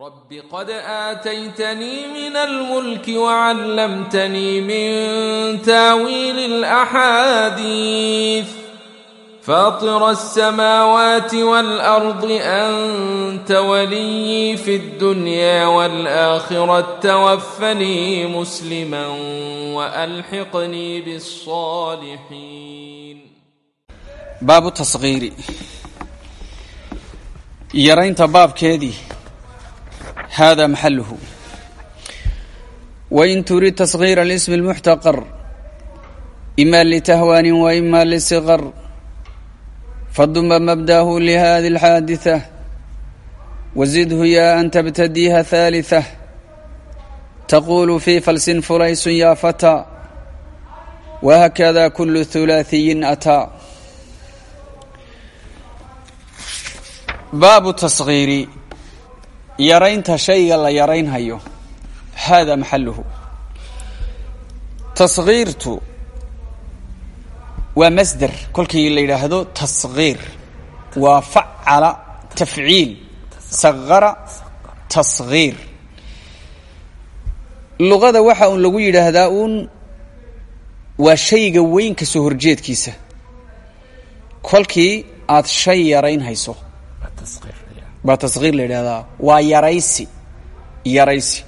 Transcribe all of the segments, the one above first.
رب قد آتيتني من الملك وعلمتني من تاويل الأحاديث فاطر السماوات والأرض أنت ولي في الدنيا والآخرة توفني مسلما وألحقني بالصالحين باب التصغير يرين تباب كيدي hada maxaluhu wain turid tasgiira اlismi اlmuxtaqar ima litahwaani wa ima lisiqar faduma mabdahu lihadi اlxaadiثة wazidhu ya an tabtadiha ثaaliثة taqulu fi falsin fulaysun ya fata wahakada kulu hulaaثiyin ataa baabu tasgiiri yaraynta shayga la yaraynhayo. Hada maxaluhu tasgiirtu waa masder. Kolkii la yidhaahdo tasgiir waa facala tafciil. Sagara tasgiir luqada waxa uun lagu yidhaahdaa uun waa shayga weyn ka soo horjeedkiisa. Kolkii aad shay yaraynhayso baa tasgiir la yidhahdaa waa yaraysi. Yaraysi.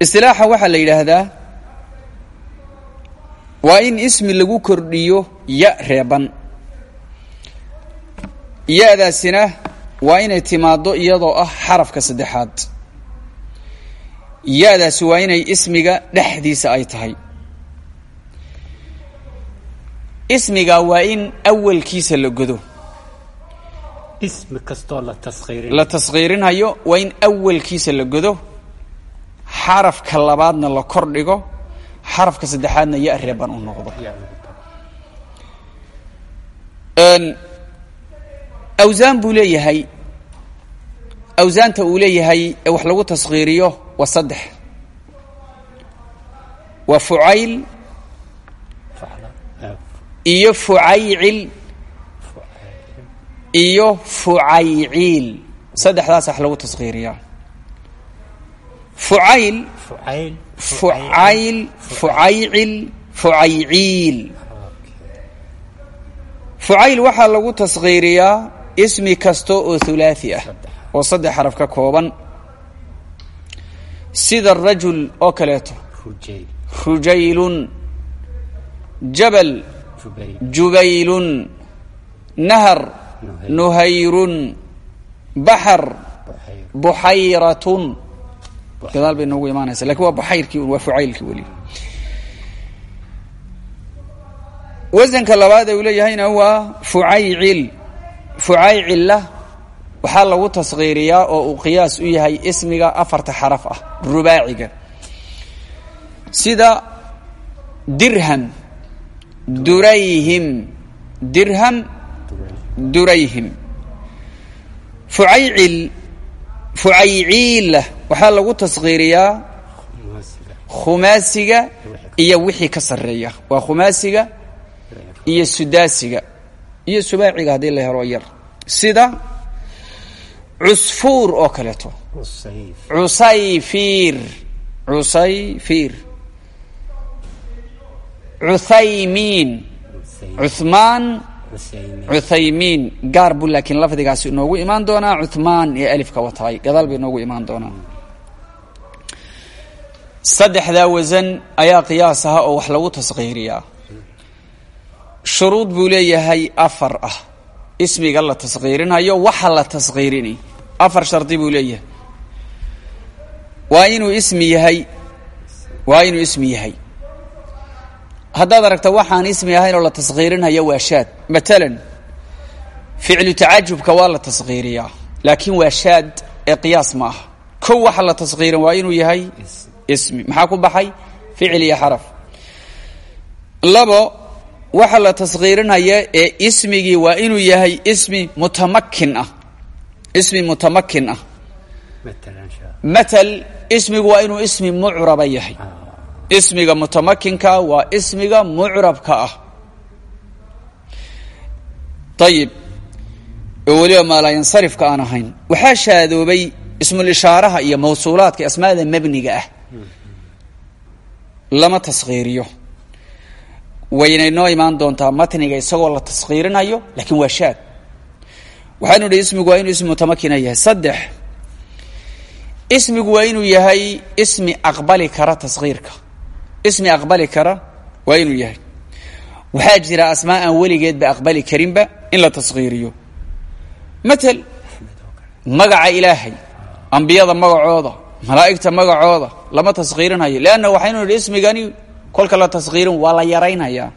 Istilaaxa waxaa la yidhaahdaa waa in ismi lagu kordhiyo ya reeban. Ya-daasina waa inay timaaddo iyadoo ah xarafka saddexaad. Ya-daasi waa inay ismiga dhexdiisa ay tahay. Ismiga waa in awalkiisa la godo ismi kastoo la taskhiirin la taskhiirinhayo waa in awalkiisa la godo xarafka labaadna la kor dhigo xarafka saddexaadna ya reeban u noqdo. Awsaan buu leeyahay awsaanta uu leeyahay ee wax lagu taskhiiriyo waa saddex. Waa fucayl iyo fucaycil iyo fucayciil. Saddexdaas wax lagu taskhiiriyaa fucayl. Fucayl. Fucaycil. Fucayciil. Fucayl waxaa lagu taskhiiriyaa ismi kasta oo hulaathi ah oo saddex xaraf ka kooban. Sida rajul oo kaleeto. Rujayl rujaylun. Jabal. Jubayl. Jubaylun. Nahar nuhayrun. Baxar buxayr buxayratun gadaal bay noogu imaanaysa laakiin waa buxayrkii un waa fucaylkii weli. Wasanka labaad ee uu leeyahayna waa fucaycil fucaycilla waxaa lagu taskhiiriyaa oo uu qiyaas u yahay ismiga afarta xaraf ah rubaaciga. Sida dirham durayhim. Dirham durayhim fucaycil fucayciila waxaa lagu taskhiiriyaa khumaasiga iyo wixii ka sarreeya. Waa khumaasiga iyo sudaasiga iyo subaaciga haddii la helo yar. Sida cusfuur oo kaleeto. Usayf cusayfiir cusayfiir. Cuthaymiin cuthmaan cuthaymiin gaar buu laakiin lafdigaasi inoogu imaan doonaa cuthmaan ee alifka wataay gadaal bay inoogu imaan doonaa. Saddexdaa wasan ayaa qiyaas aha oo wax lagu taskhiiriyaa shuruud buu leeyahay afar ah. Ismiga la taskhiirinayo waxa la taskhiirinay afar shardi buu leeyahay. Waa inuu ismi yahay waa inuu ismi yahay haddaad aragta waxaan ismi ahayn oo la taskhiirinhayo waa shaad. Matalan ficlu tacajubka waa la taskhiiriyaa laakiin waa shaad ee qiyaas ma aha. Kow waxa la taskhiirin waa inuu yahay ismi. Maxaa ku baxay? Ficil iyo xaraf. Labo waxa la taskhiirinaya ee ismigii waa inuu yahay ismi mutamakin ah. Ismi mutamakin ah. Matal ismigu waa inuu ismi mucraba yahay ismiga mutamakinka waa ismiga mucrabka ah. Ayib oo weliba maalayansarifka aan ahayn. Waxaa shaadoobay ismul ishaaraha iyo mawsuulaadka asmaada mebniga ah. Lama taskhiiriyo waynay noo imaan doontaa matniga isagoo la taskhiirinayo laakiin waa shaad. Waxaanu idhi ismigu waa inuu ismi mutamakina yahay. Saddex ismigu waa inuu yahay ismi aqbali kara taskhiirka ismi aqbali kara waa inuu yahay. Waxaa jira asmaa aan weligeedba aqbali karinba in la taskhiiriyo matal magaca ilaahay ambiyada magacooda malaa'igta magacooda lama taskhiirinayo leanna waxaynu idhi ismigani kolka la taskhiirin waa la yaraynayaa.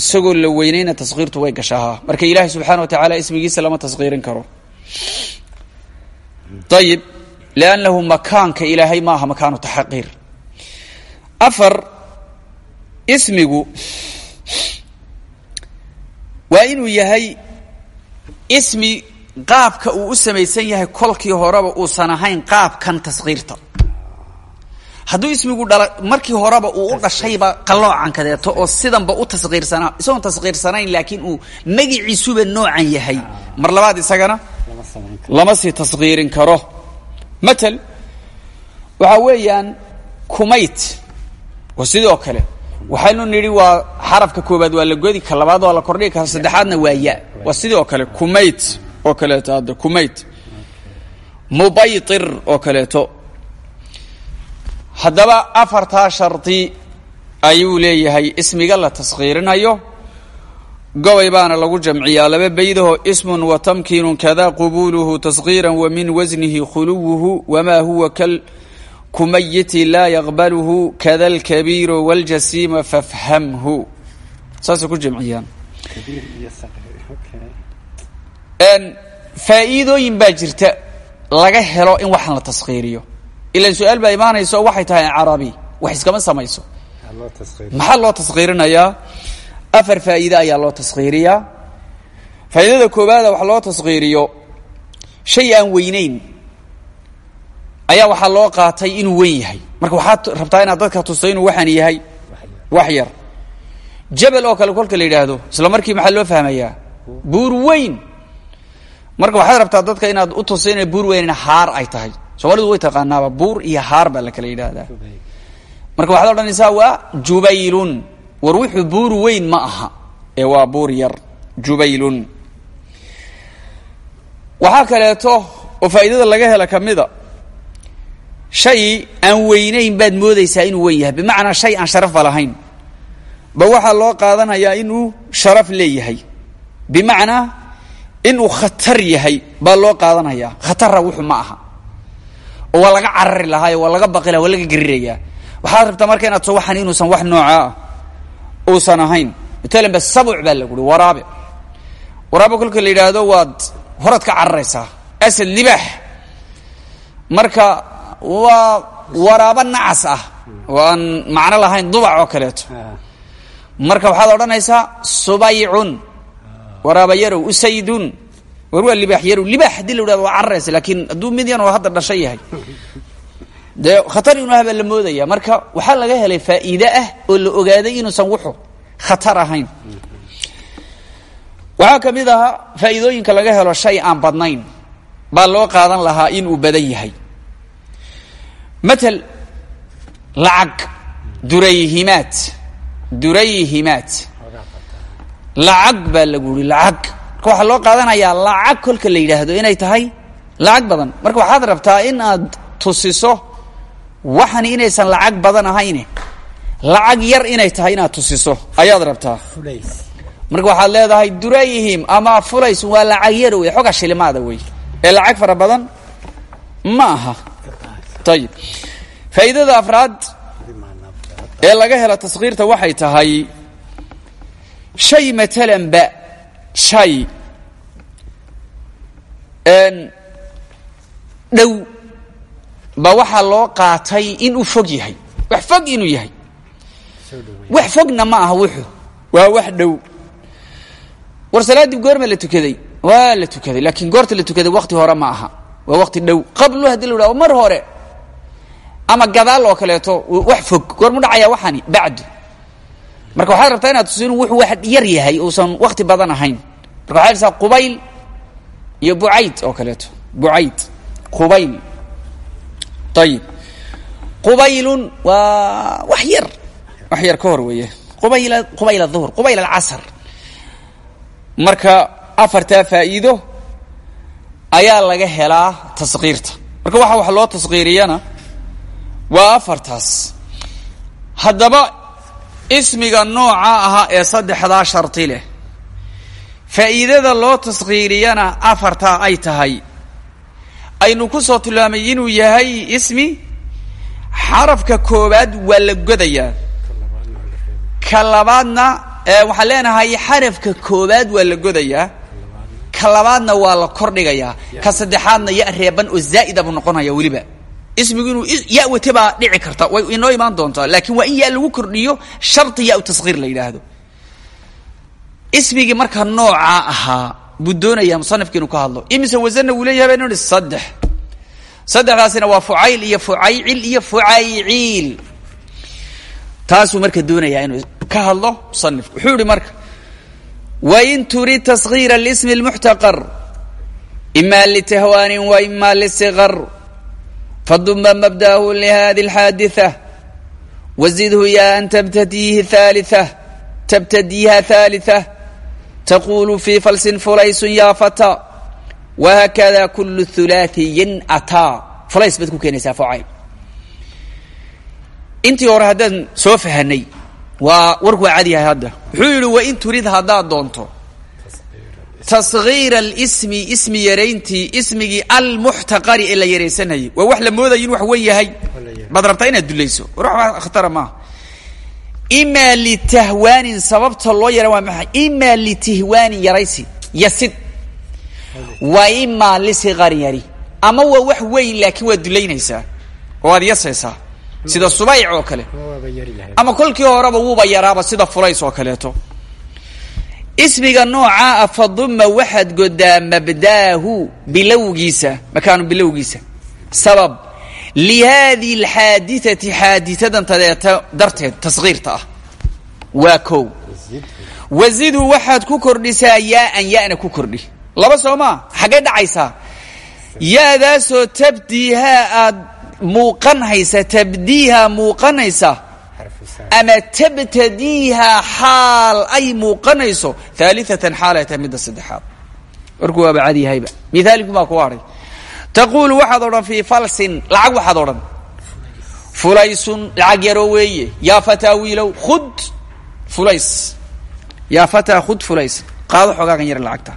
Isagoo la weynayna taskhiirtu way gashahaa marka ilaahay subxaana wa tacaala ismigiisa lama taskhiirin karo. Ayib liannahu makaanka ilaahay ma aha makaanu afar ismigu waa inuu yahay ismi qaabka uu u samaysan yahay kolkii horeba uusan ahayn qaabkan taskhiirta hadduu ismigu dhala markii horeba uu u dhashayba qalloocan kadeeto oo sidanba u taskhiirsanaa isagoon taskhiirsanayn laakiin uu magiciisuba noocan yahay. Mar labaad isagana lama sii taskhiirin karo. Matal waxaa weeyaan kumayt sidoo kale waxaynu nidhi waa xarafka koobaad waa la godi ka labaad waa la kordhigi ka saddexaadna waa ya waa sidoo kale kumayt oo kaleeto hadda kumayt. Mubaytir oo kaleeto. Haddaba afartaa shardi ayuu leeyahay ismiga la taskhiirinayo gobay baana lagu jamciyaa laba baydaho ismun wa tamkiinun kada qubuluhu taskhiiran wa min wasnihi khuluwuhu wamaa huwa kal kumayiti laa yaqbaluhu kada alkabiiru waljasiima fafhamhu. Saasay ku okay. Faa'iidooyin baa jirta laga helo in waxaan la taskhiiriyo ilan su'aal baa imaanaysa oo waxay tahay carabi wax iskama samayso. Maxaa loo taskhiirinayaa afar faa'iide ayaa loo taskhiiriyaa faa'iidada koowaada wax loo taskhiiriyo shay aan weynayn ayaa waxaa loo qaatay inuu weyn yahay. Marka waxaad rabtaa inaad dadka tusto inuu waxaan yahay? Wax yar. Jabel oo kale kolka la yidhaahdo isla markii maxaa loo fahmayaa? Buur weyn. Marka waxaad rabtaa dadka inaad u tusto inay buur weyn haar ay tahay. Soomaalidu way taqaanaaba buur iyo haar baa la kala yidhaahdaa. Marka waxaad odhanaysaa waa jubaylun. War wuxuu buur weyn ma aha. Ee waa buur yar. Jubaylun. Waxaa kaleeto oo faa'iidada laga hela ka mida shay aan weynayn baad moodaysaa inuu weyn yahay. Bimacnaa shay aan sharafba lahayn. Ba waxaa loo qaadanayaa inuu sharaf leeyahay. Bimacnaa inuu khatar yahay baa loo qaadanayaa. Khatarra wuxuu ma aha. Oo waa laga carari lahaayo waa laga baqi laha waa laga gerirayaa. Waxaad rabtaa marka inaad so waxan inuusan wax nooca ah uusan ahayn. Matalan ba sabuc baa lagu uhi waraabe waraabe kolka la yidhaahdo waad horaad ka cararaysaa. Asad libaax. Marka waa waraabo nacas ah. Oo aan macno lahayn dubac oo kaleeto. Marka waxaad odhanaysaa subaycun. Waraaba yarow usaydun. War waa libaax yarow libaax haddii la yidhahdo waa cararaysa laakiin hadduu mid yan oo hadda dhasha yahay. Dee khatar inuu aha baa la moodaya. Marka waxaa laga helay faa'iide ah oo la ogaaday inuusan wuxu khatar ahayn. Waxaa ka mid ahaa faa'iidooyinka laga helo shay aan badnayn. Baa loo qaadan lahaa inuu badan yahay matal lacag durayhimaat durayhimaat. Lacag baa lagu uri lacag. Marka waxaa loo qaadanayaa lacag kolka la yidhaahdo inay tahay lacag badan. Marka waxaad rabtaa in aad tusiso waxani inaysan lacag badan ahayne. Lacag yar inay tahay inaad tusiso ayaad rabtaa. Marka waxaad leedahay durayhim ama fulays waa lacag yar wey xoga shilimaada wey. Ee lacag fara badan ma aha ayib faa'iidada afraad ee laga helo taskhiirta waxay tahay shay matalan ba shay dhow ba waxaa loo qaatay inuu fog yahay. Wax fog inuu yahay. Wax fogna ma aha wuxuu. Waa wax dhow. War salaaddii goorma la tukaday? Waa la tukaday laakiin goorta la tukaday wakti hore ma aha. Waa wakti dhow. Qablu haddii la yidhahdo mar hore ama gadaal oo kaleeto wax fog. Goormu dhacaya waxani bacdu. Marka waxaad rabtaa inaad tuso inuu wuxuu wax yar yahay uusan wakti badan ahayn. Marka waxay dhahdaa qubayl iyo bucayd oo kaleeto. Bucayd. Qubayl. Ayib qubaylun waa wax yar. Wax yar ka hor weeye. Qubayl qubayl aduhr qubayl alcasr. Marka afartaa faa'iido ayaa laga helaa taskiirta marka waxa wax loo taskiiriyana waa afartaas. Haddaba ismiga nooca ahaa ee saddexdaa shardi leh faa'iidada loo taskiiriyana afartaa ay tahay. Aynu ku soo tilmaamay inuu yahay ismi xarafka koowaad waa la godayaa. Ka labaadna waxaan leenahay xarafka koowaad waa la godayaa. Ka labaadna waa la kordhigayaa. Ka saddexaadna ya reeban oo zaa'ida buu noqonaya weliba ismigu inuu ya wate baa dhici karta. Way inoo imaan doontaa. Laakin waa in ya lagu kordhiyo sharti ya taskhiir la yidhaahdo. Ismigii marka noocaa ahaa buu doonayaa musanifki inuu ka hadlo. Imise wasanna wuu leeyahay baa saddex. Saddexdaasina waa fucayl iyo fucaycil iyo fucayciil taasuu marka doonayaa inuu ka hadlo musanifku wuxuu yihi marka wain turid taskhiira lismi lmuxtaqar ima litahwaanin wa ima lisikar faduma mabda'ahu lihadi اlxaadiثة wazidhu ya an tabtadiihi ثaaliثة tabtadiiha ثaaliثة taqulu fi falsin fulaysun ya fata whakada kul hulaaثiyin ataa fulays baad ku keenaysaa fucayl intii hore haddaan soo fahanay waa warku waa cadi yahay hadda wuxuu yihi wain turid haddaad doonto taskhiira اlsmi ismi yarayntii ismigii almuxtaqari ee la yaraysanayay waa wax la moodaya in wax wen yahay. Baad rabtaa inaad dulayso. War wax khatara maaha ima litahwaanin sababta loo yara waa maxay? Ima litihwaanin yaraysi yasid. Wa ima lisiqarin yari. Ama waa wax weyn laakiin waad dulaynaysaa. Oo aad yasaysaa. Sida subayc oo kale. Ama kolkii horeba wuuba yaraaba sida fulays oo kaleeto ismiga noocaa a faduma waxaad godaa mabdaahu bilowgiisa makaanu bilowgiisa. Sabab lihaadihi alxaadithati xaaditadan tadeeta darteed taskhiirta ah. Waa kow. Wazidhu waxaad ku kordhisaa yaaan yana ku kordhi. Laba soo maa dhacaysaa. Yaadaasoo tabdiihaa aad muuqanhaysa tabdiihaa muuqanaysa ama tabtadiihaa xaal ay muuqanayso haaliatan xaal ay tahay midda saddexaad warku waaba cadyahayba mithaalinku baa ku hadhay taquulu waxaad falsin lacag waxaad odhan fulaysun lacag yaroo weeye yaa fataa khud fulays yaa fataa khud fulays qaado xogaagan yar lacagta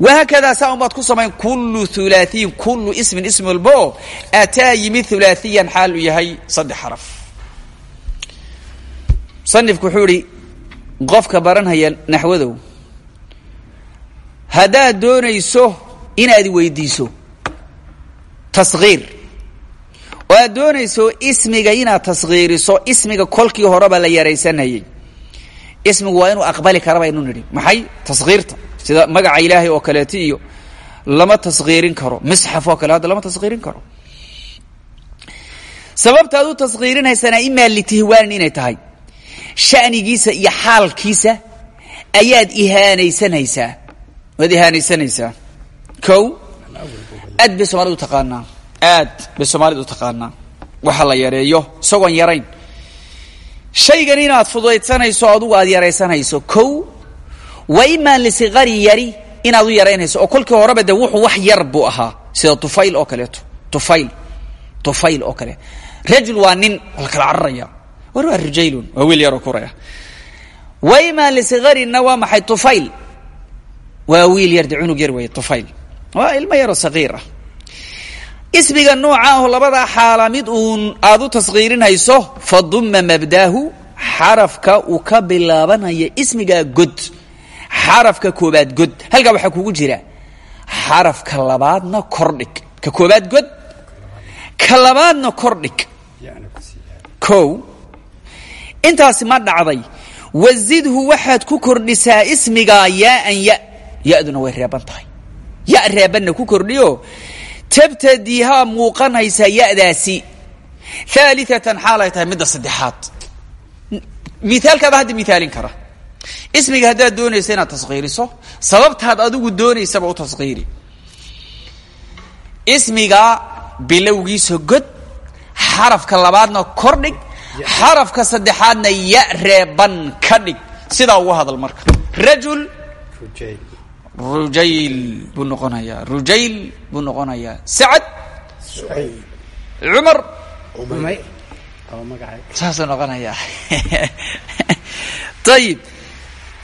wahaakadaa saa un ku samayn kullu hulaaثiyin kullu ismin ism walba oo ataa yimid hulaaثiyan xaal yahay saddex xaraf musanifku wuxuu ihi qofka baranhaya naxwadow haddaad doonayso inaad weydiiso taskhiir oo aad doonayso ismiga inaad taskhiiriso ismiga kolkii horeba la yaraysanayay ismigu waa inuu aqbali kara baynu nidhi. Maxay? Taskhiirta sida magaca ilaahay oo kaleeto iyo lama taskhiirin karo misxaf oo kale hadda lama taskhiirin karo. Sababta aad u taskhiirinaysanaa imaa litihwaanin inay tahay shanigiisa iyo xaalkiisa ayaad ihaanaysanaysaa waad ihaanaysanaysaa kow aad bay soomaalida u taqaanaa. Aad bay soomaalida u taqaanaa. Waxa la yareeyo isagoon yarayn. Shaygan inaad fudaydsanayso adugu aad yaraysanayso. Kow wa imaa lisiqarin yari inaad u yaraynayso. Oo kolkii horeba de wuxuu wax yar buu ahaa. Sida tufayl oo kaleeto. Tufayl tufayl oo kale. Rajul waa nin la kala cararaya war waa rijaylun waa wiil yaroo kuraya wa imaa lisiqarinna waa maxay tufayl waa wiil yar de cunug yar weeye tufayl waa ilmo yaroo saqiir ah. Ismiga nooca aho labadaa xaala mid uun aad u taskhiirinayso faduma mabdaahu xarafka uu ka bilaabanaya ismigaa god. Xarafka koobaad god. Halkaa waxaa kugu jira xarafka labaadna kordhig. Ka koobaad god? Ka labaadna kordhig. Kow intaasi ma dhacday. Wazidhu waxaad ku kordhisaa ismigaa yaaan ya ya-duna way reeban tahay. Ya reebanna ku kordhiyo. Tabtadiihaa muuqanaysa yadaasi. Aaliatan xaal ay tahay midda saddexaad. Miaalkaaba hadda miaalin kara. Ismiga haddaad doonaysa inaad taskiiriso sababtaad adigu doonaysaba u taskiiri ismiga bilowgiisa god xarafka labaadna kordhig xarafka saddexaadna ya reeban ka dhig. Sidaa ugu hadal marka. Rajul rujayl buu noqonayaa rujayl buu noqonayaa sacad? Cumar? Saasuu noqonayaa ayib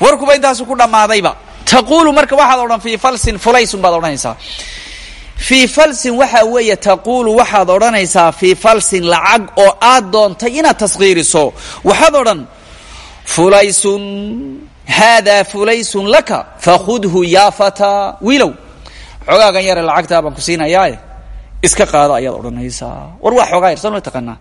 warkuba intaasu ku dhammaadayba. Taquulu marka waxaad odhan fii falsin fulaysun baad odhanaysaa fii falsin waxaa weeye taquulu waxaad odhanaysaa fii falsin lacag oo aad doontay inaad taskiiriso waxaad odhan fulaysun haadaa fulaysun laka fakhudhu yaa fataa wiilow xogaagan yare lacagtaa baan ku siinayaae iska qaado ayaad odhanaysaa. War waa xoogaa yar soo ma taqaanaa.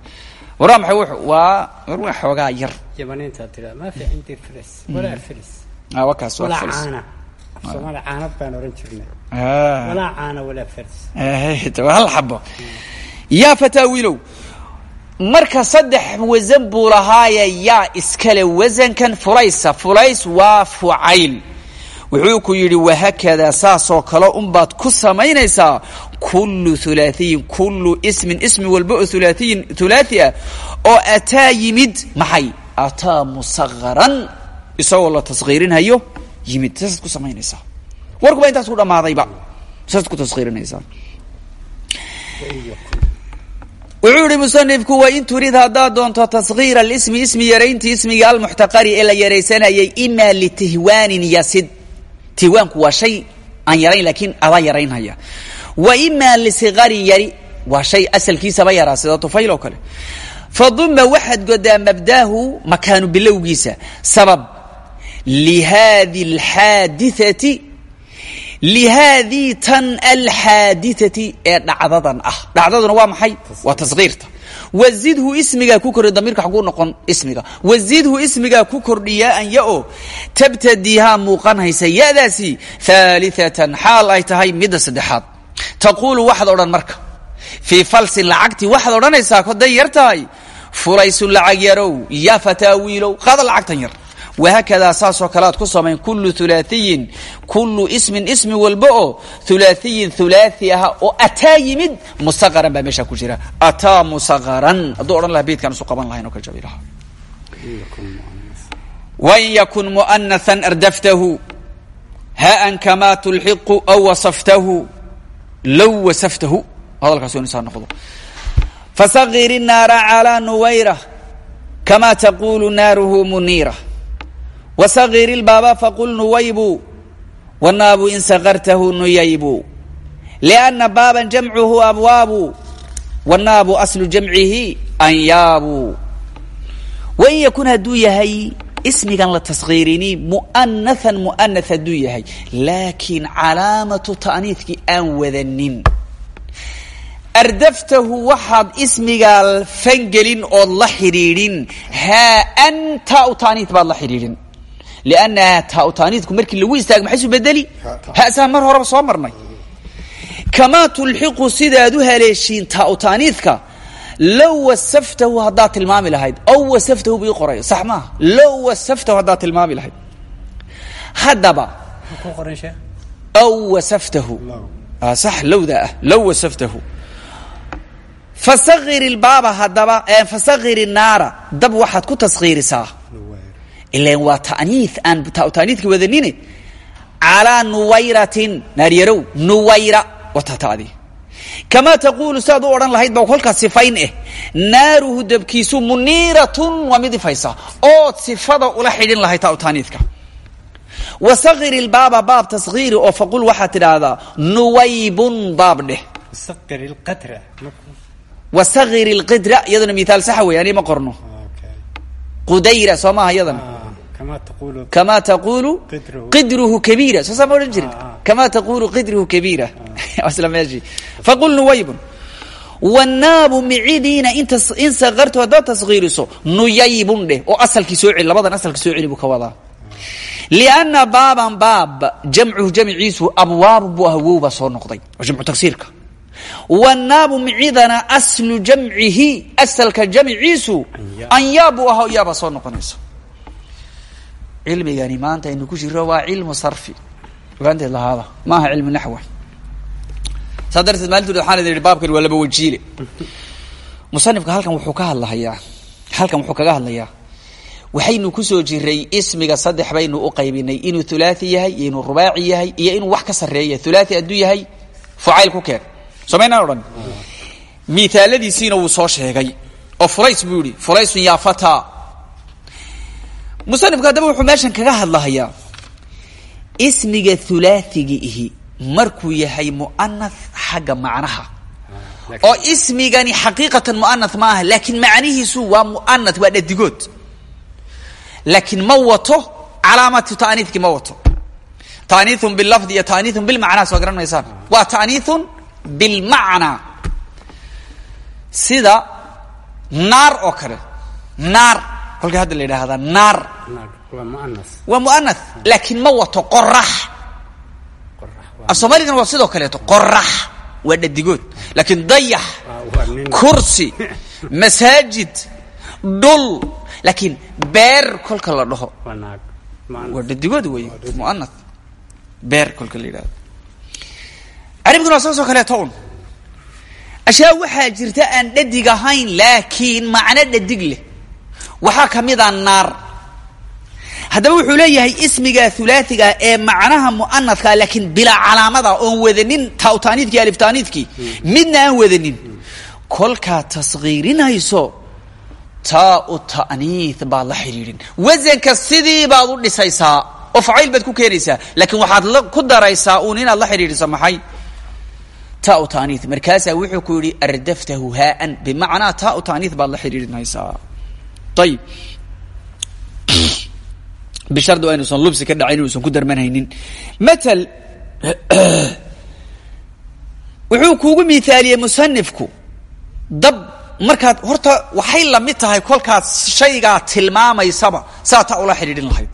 War waa maxay waa war waa xoogaa yar. Yamaniintaa tiraa ma fi cindi filis walaa filis ah waa kaas waa walaa soomaali caanad baan oran jirnay. Ah. walaa caana walaa filis Eh, hal xabo yaa fataa wiilow marka saddex wasan buu lahaaye yaa iskale wasankan fulaysa fulays waa fucayl. Wuxuu ku yidhi wahakadaa saasoo kale unbaad ku samaynaysaa. Kullu hulaahiyin kullu ismin ismi walba oo hulaahiyin hulaahi ah oo ataa yimid maxay? Ataa musagaran isagoo la taskiirinhayo yimid saasaad ku samaynaysaa warkuba intaas ku dhammaadayba saasaad ku taskiirinaysaa wuxuu yihi musanifku wain turid haddaad doonto taskiira alismi ismi yarayntii ismiga almuxtaqari ee la yaraysanayay imaa litihwaanin yasid. Tihwaanku waa shay aan yarayn laakiin adaa yaraynhaya wa imaa lisigari yari waa shay asalkiisaba yaraa sida tufayl oo kale. Faduma waxaad godaa mabdaahu makaanu bilowgiisa. Sabab lihadi alxaadithati lihaadii tan alxaadithati ee dhacdadan ah dhacdaduna waa maxay waa taskiirta wazidhu ismigaa ku kordhi damiirka xaguu noqon ismiga wazidhu ismigaa ku kordhiyaa an ya-o tabtadiihaa muuqanhaysa ya-daasi haaliatan xaal ay tahay midda saddexaad taquulu waxaad odhan marka fii falsin lacagtii waxaad odhanaysaa koday yar tahay fulaysun lacag yarow yaa fataa wiilow qaada lacagtan yar wahaakadaa saasoo kale aad ku samayn kullu ulaaiyin kullu ismin ismi walba oo ulaaiyin ulaai aha oo ataa yimid musaqaran baa meeshaa ku jira ataa musaqaran hadduu odhan laha beydkaan isu qaban lahayn oo kal jabilaha wain yakun mu'anaan ardaftahu haan kamaa tulxiqu aw wasaftahu low wasaftahu hadalkaas insaa noqdo fasakir inaara calaa nuwayra kamaa taquulu naaruhu muniira wasaqir ilbaaba faqul nuwaybu wanaabu in sakartahu nuyaybu lianna baaban jamcuhu abwaabu wanaabu aslu jamcihi anyaabu wain yakun hadduu yahay ismigan la taskiirini mu'anathan mu'anath hadduu yahay laakiin calaamatu ta'niidkii aan wadanin ardaftahu waxaad ismigaa fangelin ood la xidhiidhin haan taa-u taaniid baad la xidhiidhin liannaha taa-u taaniidku markii lagu istaago maxay isu bedeli hasaan mar horeba soo marnay kamaa tulxiqu sidaad u haleeshiin taa-u taaniidka low wasaftahu haddaad tilmaami lahayd ow wasaftahu bii qorayo sax maaha low wasaftahu haddaad tilmaami lahayd haddaba ow wasaftahu ah sax lowda ah low wasaftahu fasakir ilbaaba haddaba fasakir innaara dab waxaad ku taskiirisaa nuwayr ilan waa ta'niith aan ta'niidka wadanine calaa nuwayratin naaryarow nuwayra wata ta'di kamaa taquulu saad u odhan lahayd ba kolkaas sifayn eh. Naaruhu dabkiisu muniiratun waa mid ifaysa. Ood sifada ula xidhin lahayd ta'u ta'niidka wasakir ilbaaba baab taskiiri oo faqul waxaad tidhaahdaa nuwaybun baab dheh. Wasakir ilqidra iyaduna mithaal saxa wey ani ma qorno. Okay. Qudayra soo maaha iyadana. Ah kama taqulu Qidruhu. kabiira soo saa ma odhan jirin Ah, ah. kama taqulu qidruhu kabiira isla meeshii faqul nuwaybun wanaabu micidiina inta in sakartu haddaad taskiiriso nuyaybun dheh oo asalkii soo celi labadan asalkii soo celi buu ka wadaa lianna baaban baab jamcuhu jamciisu abwaabu buu ah wow baa soo noqday oo jamcu tagsiirka wanaabu micidana aslu jamcihi asalka jamciisu Anyaa. buu ahaa oo yaabaa soo noqonaysa cilmigani maanta aynu ku jiro waa cilmu sarfi. Ogaanteed lahaada ma aha cilmu naxwa saa darteed maalintood waxaan idin ihi baabkani waa laba wajiile. Musanifka halkan wuxuu ka hadlahayaa halkan wuxuu kaga hadlayaa waxaynu ku soo jiray ismiga saddex baynu u qaybinay inuu thulathi yahay iyo inuu rubaaci yahay iyo inuu wax ka sarreeya thulathi hadduu yahay fucayl ku keen. Somaynaan odhan? Miaaladiisiina wuu soo sheegay. Oo fulays buu yihi fulaysun yaa fata musanifku haddaba wuxuu meeshan kaga hadlahayaa. Ismiga thulaathiga ihi markuu yahay mu'anath xagga macnaha. Oo ismigani xaqiiqatan mu'anath ma aha laakiin macnihiisu waa mu'anath waa dhadigood. Laakiin ma wato calaamatu ta'niidki ma wato. Ta'niithun bilafdi iyo ta'niithun bilmacnaa soo garan maysaan waa ta'niithun bilmacnaa. Sida naar oo kale. Naar kolka hadda la yidhaahdaa naar. Waa mu'anath laakiin ma wato qorax af soomaaligana waa sidoo kaleeto qorax waa dhadigood laakiin dayax kursi masaajid dhul laakiin beer kolka la dhaho. Waa dhadigood wey mu'anath beer kolka la yidhahdo carabiguna waa saasoo kaleeto un ashyaa waxaa jirta aan dhadig ahayn laakiin macno dhadig leh waxaa ka mid a naar. Haddaba wuxuu leeyahay ismiga hulaatiga ee macnaha mu'anathka laakiin bilaa calaamada oon wadanin tautaniidkii aliftaniidkii midna aan wadanin kolkaa tasgiirinayso taa u ta'niith baad la xidhiidhin. Wasanka sidii baad u dhisaysaa oo facayl baad ku keenaysaa laakiin waxaad ku daraysaa uun inaad la xidhiidhiso maxay? Taa u ta'niith. Markaasaa wuxuu ku yidhi ardaftahu haaan. Bimacnaa taa u ta'niith baad la xidhiidhinaysaa ayib bishardi waa inuusan lubsi ka dhacayn inuusan ku darmanhaynin matal wuxuu kuugu miithaaliyey musanifku dab markaad horta waxay la mid tahay kolkaad shaygaa tilmaamaysaba saa taa ula xidhiidhin lahayd.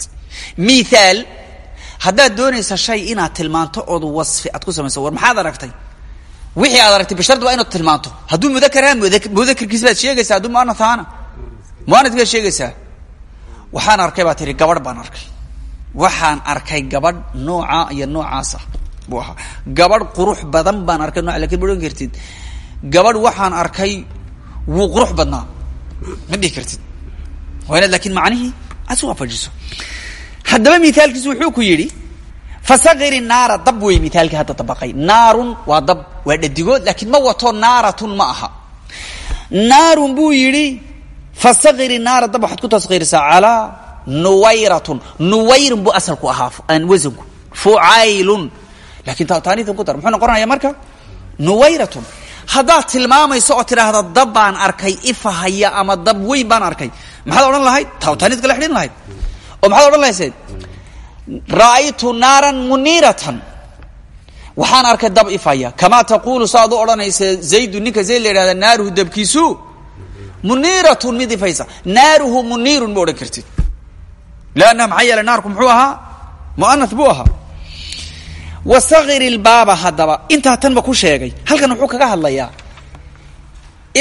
Mithaal haddaad doonaysa shay inaad tilmaanto ood wasfi aad ku samayso. War maxaad aragtay? Wixii aad aragtay bishardi waa inaad tilmaanto. Hadduu mudakar ahaan mudak- mudakarkiis baad sheegaysaa hadduu mu'anath baad sheegaysaa? Waxaan arkay baa tihi gabadh baan arkay. Waxaan arkay gabadh nooca iyo noocaasa buu ahaa. Gabadh qurux badan baan arkay nooca laakiin ma odhan kartid. Gabadh waxaan arkay wuu qurux badnaa. Ma dhihi kartid. Waa inaad laakiin macnihii aad su waafajiso haddaba mithaalkiisu wuxuu ku yidhi fasakiri naara dab wey mithaalkii hadda dabaqay. Naarun waa dab waa dhadigood laakiin ma wato naaratun ma aha. Naarun buu yidhi fasakiri naara dab waxaad ku taskhiirisaa calaa nuwayratun nuwayrun buu asalku ahaa wasanku fucaylun laakiin taaniitan ku dar muxuu noqonaya marka nuwayratun haddaad tilmaamayso oo tidhaahda dab baan arkay ifahaya ama dab weyn baan arkay maxaad odhan lahayd taaniidka la xidhin lahayd oo maxaad odhan lahayseen ra'aytu naaran muniiratan waxaan arkay dab ifaya kamaa taqulu saaad u odhanaysa zaydu ninka zayd la yidhahda naaruhu dabkiisu muniiratun mid ifaysa naaruhu muniirun ma odhan kartid. Lannaha maxaa yeelay naarku muxuu ahaa? Mu'anath buu ahaa. Wasakir ilbaaba haddaba. Intaa tanba ku sheegay. Halkan wuxuu kaga hadlayaa.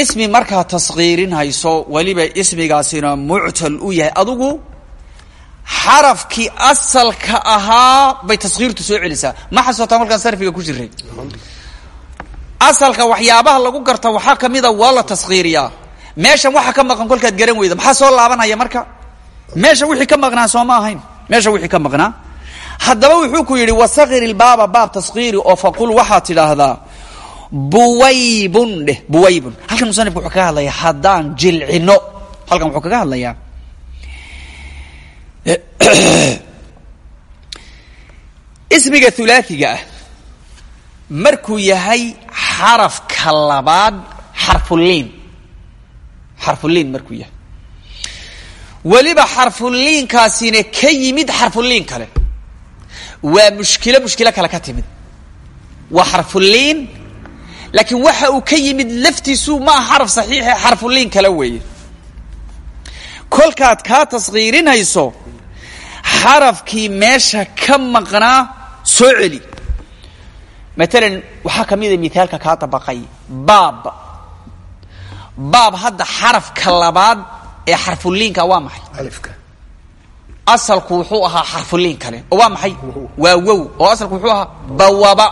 Ismi markaa taskhiirin hayso weliba ismigaasina muctal u yahay. Adigu xarafkii asalka ahaa bay taskhiirtu soo celisaa. Ma xasootaan halkaan sarfiga ku jiray asalka waxyaabaha lagu garta waxaa kamida waa la taskhiiriyaa meeshan waxa ka maqan kolkaad garan weyda. Maxaa soo laabanaya marka? Meesha wixii ka maqnaa soo ma ahayn. Meesha wixii ka maqnaa. Haddaba wuxuu ku yidhi wasakir ilbaaba baab taskhiiri oo faqul waxaad tidhaahdaa buwaybun dheh buwaybun. Halkan musanifku wuxuu kaga hadlayaa haddaan jilcino. Halkan wuxuu kaga hadlayaa. Ismiga hulaaiga ah markuu yahay xarafka labaad xarfuliin xarfuliin markuu yahay. Weliba xarfuliinkaasina ka yimid xarfuliin kale. Waa mushkilo mushkilo kale ka timid. Waa xarfuliin laakiin waxa uu ka yimid laftiisu ma aha xaraf saxiixe xarfuliin kale weeye. Kolkaad kaa taskhiirinayso xarafkii meesha ka maqnaa soo celi. Matalan waxaa ka mida mithaalka kaa dabaqay baab baab hadda xarafka labaad ee xarfuliinka waa maxay? Asalku wuxuu ahaa xarfuliin kale. Oo waa maxay? Waa wow. Oo asalku wuxuu ahaa bawaba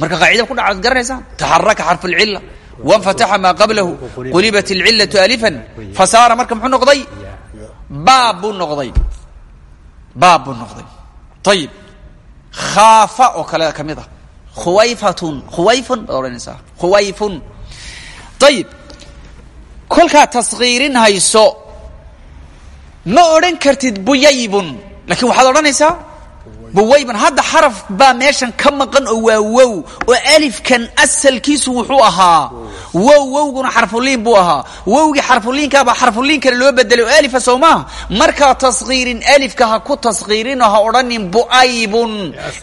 marka qaacida ku dhacaad garanaysaan. Taxaraka xarfu lcila wanfataxa maa qablahu. Qulibat alcilatu alifan. Fasaara marka muxuu noqday? Baab buu noqday. Baab buu noqday. Ayib khaafa oo kale ka mid ah. Khuwayfatun. Khuwayfun baad odhanaysaa. Khuwayfun. Ayib kolkaa taskiirin hayso. Ma odhan kartid buyaybun. Laakiin waxaad odhanaysaa? Buwaybun. Hadda xaraf baa meeshan ka maqan oo waa wow oo alifkan asalkiisu wuxuu ahaa. Wow wowguna xarfuliin buu ahaa. Wowgii xarfuliinkaabaa xarfuliin kale loo bedelay oo alifa soo maaha. Markaa taskiirin alifka ha ku taskiirino ha odhanin buaybun.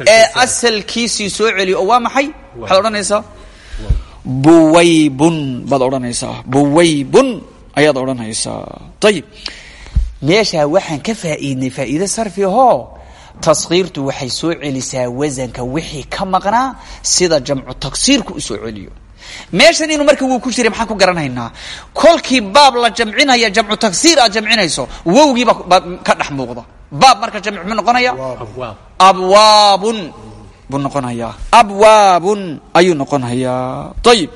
Ee asalkiisii soo celiyo. Oo waa maxay? Waxaad odhanaysaa buwaybun baad odhanaysaa. Buwaybun ayaad odhanaysaa. Ayib meeshaa waxaan ka faa'iidnay faa'iide sarfi ahoo taskiirtu waxay soo celisaa wasanka wixii ka maqnaa sida jamcu tagsiirku u soo celiyo. Meeshan inuu marka wuu ku jiray maxaan ku garanaynaa? Kolkii baab la jamcinaya jamcu tagsiir aad jamcinayso wowgiiba baa ka dhex muuqda. Baab marka jamc muxuu noqonaya? Abwaab. Abwaabun buu noqonayaa abwaabun ayuu noqonayaa ayib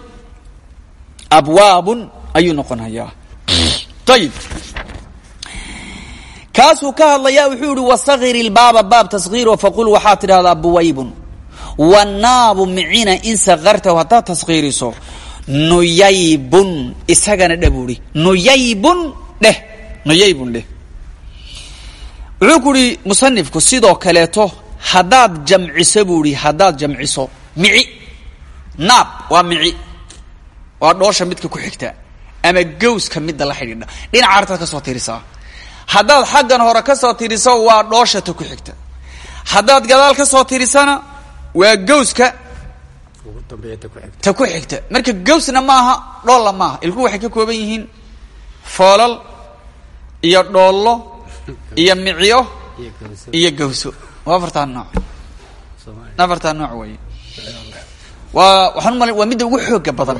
abwaabun ayuu noqonayaa ayib kaasuu ka hadlayaa wuxuu yihi wasakir ilbaaba baab taskiiro faqul waxaad tidhahdaa buwaybun. Wanaabu micina in sakartahu haddaad taskiiriso nuyaybun isagana dheh nuyaybun dheh. Nuyaybun dheh. Wuxuu ku uhi musanifku sidoo kaleeto haddaad jamciso buu ihi haddaad jamciso. Mici. Naab waa mici. Waa dhoosha midka ku xigta. Ama gowska midda la xidhiidha. Dhinaca artaad ka soo tirisaa haddaad xaggan hore ka soo tiriso waa dhooshata ku xigta. Haddaad gadaal ka soo tirisana waa dambeeya ta ku xigta. Marka gowsna maaha dhoolla maaha. Ilkuhu waxay ka kooban yihiin foolal iyo dhoollo iyo micyo iyo gawso waa afartaa nooc. Afartaa nooc wey waa waxaan umala waa midda ugu xooga badan.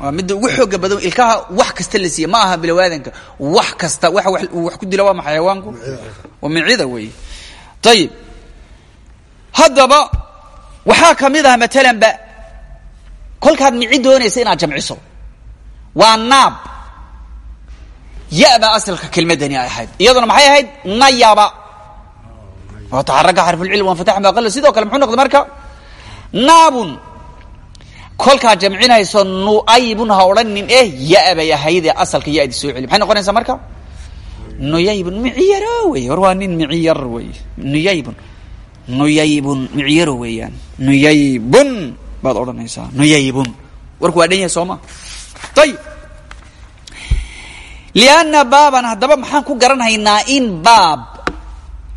Waa midda ugu xooga badan. Ilkaha wax kasta la siiya. Ma aha bilawaadanka wax kasta. Waxa wax ku dila waa maxay xayawaanku waa micida wey ayib haddaba waxaa ka mid ah matalan ba kolkaad mici doonaysa inaad jamciso. Waa naab. Ya-ba asalka kelmadani ay ahayd. Iyaduna maxay ahayd? Nayaba waa taxaraka xarfulcilm wanfatax ma qala sidoo kale muxuu noqday marka? Naabun. Kolkaad jamcinayso nuaybun ha odhanin. Eh ya bay ahaydee asalka ya-di soo celi. Maxay noqonaysaa marka? Nuyaybun miciyaro wey hor waa nin miciyar wey nuyaybun nuyaybun miciyaro weeyaan. Nuyaybun baad odhanaysaa. Nuyaybun warku waa dhan yahay sooma? Ayib lianna baaban haddaba maxaan ku garanhaynaa in baab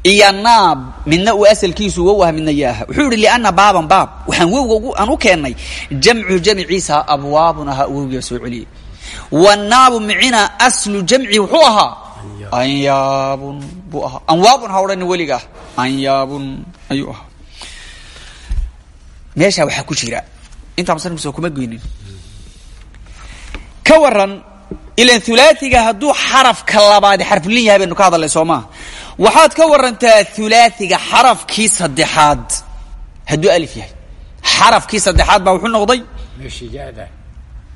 iyo naab midna uu asalkiisu wow ah midna yaaha. Wuxuu yihi lianna baaban baab. Waxaan wowga aan u keennay jamcu jamciisa abwaabun ahaa wowgiga soo celiyey. Wanaabu micina aslu jamci wuxuu ahaa anyaabun buu ahaa. Anwaabun ha odhani weligaa anyaabun ayuu ahaa. Meeshaa waxaa ku jira intaa musanifku soo kuma goynin ka waran ilan hulaatiga hadduu xarafka labaadi xarfulin yahay baynu ka hadalnay soo maa waxaad ka warantaa hulaatiga xarafkii saddexaad. Hadduu alif yahay. Xarafkii saddexaad baa wuxuu noqday?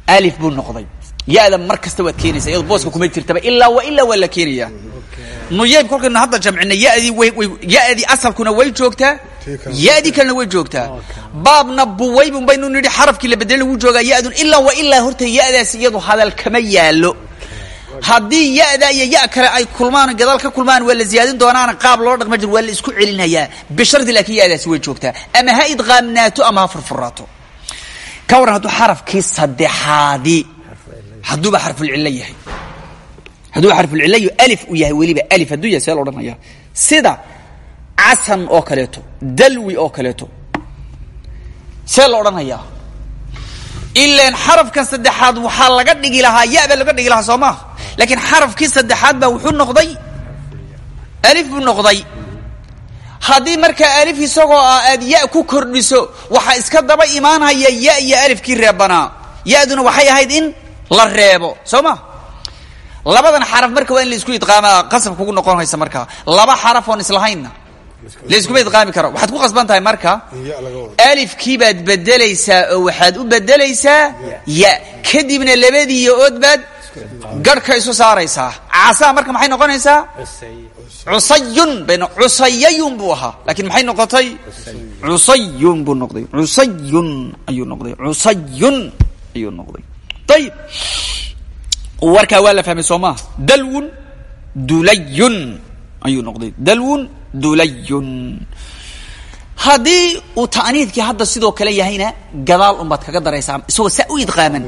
Alif buu noqday. Ya-da mar kasta waad keenaysa iyado booska kuma jirtaba ilaa wa ilaa waa la keenayaa. Nuyayb kolkaynu hadda jamcina yadii way ya-dii asalkuna way joogtaa ya-dii kalena way joogtaa. Baabna buwaybun baynu nidhi xarafkii la bedelina wuu joogaa ya-dun ilaa wa ilaa horta ya-daas iyadu hadal kama yaalo haddii ya-da iyo ya kale ay kulmaan gadaal ka kulmaan waa la ziyaadin doonaana qaab loo dhaqma jir waa la isku celinayaa bishardi laakiin ya-daasi way joogtaa. Ama ha idqaamnaato ama ha furfuraato. Ka waran hadduu xarafkii saddexaadi hadduuba xarfulcillo yahay. Hadduu xarfulcillo yo alif uu yahay weliba alif hadduu yahay see la odhanaya. Sida casan oo kaleeto dalwi oo kaleeto see la odhanayaa ilaan xarafkan saddexaad waxaa laga dhigi lahaa ya baa laga dhigi lahaa soo maaha laakiin xarafkii saddexaad baa wuxuu noqday alif buu noqday. Haddii markaa alif isagoo ah aad ya ku kordhiso waxaa iska daba imaanhaya ya iyo alifkii reebanaa ya-duna waxay ahayd in la reebo soo ma? Labadan xaraf marka waa in la isku idqaamaa qasab kugu noqonaysa markaa. Laba xaraf oon islahaynna la iskuma idqaami karo waxaad ku qasban tahay marka alifkii baad bedelaysaa oo waxaad u bedelaysaa ya. Kadibna labadii ood baad garhka isu saaraysaa. Casaa marka maxay noqonaysaa? Cusayun. Bay cusayayun buu ahaa. Laakiin maxay noqotay? Cusayun. Buu noqday. Cusayun ayuu noqday. Cusayun ayuu noqday. Ayib warkaa waa la fahmay soo maa dalwun dulayun ayuu noqday. Dalwun dulayun haddii uu taaniidkii hadda sidoo kale yahayna gadaal unbaad kaga daraysaa isagoo saa u idqaaman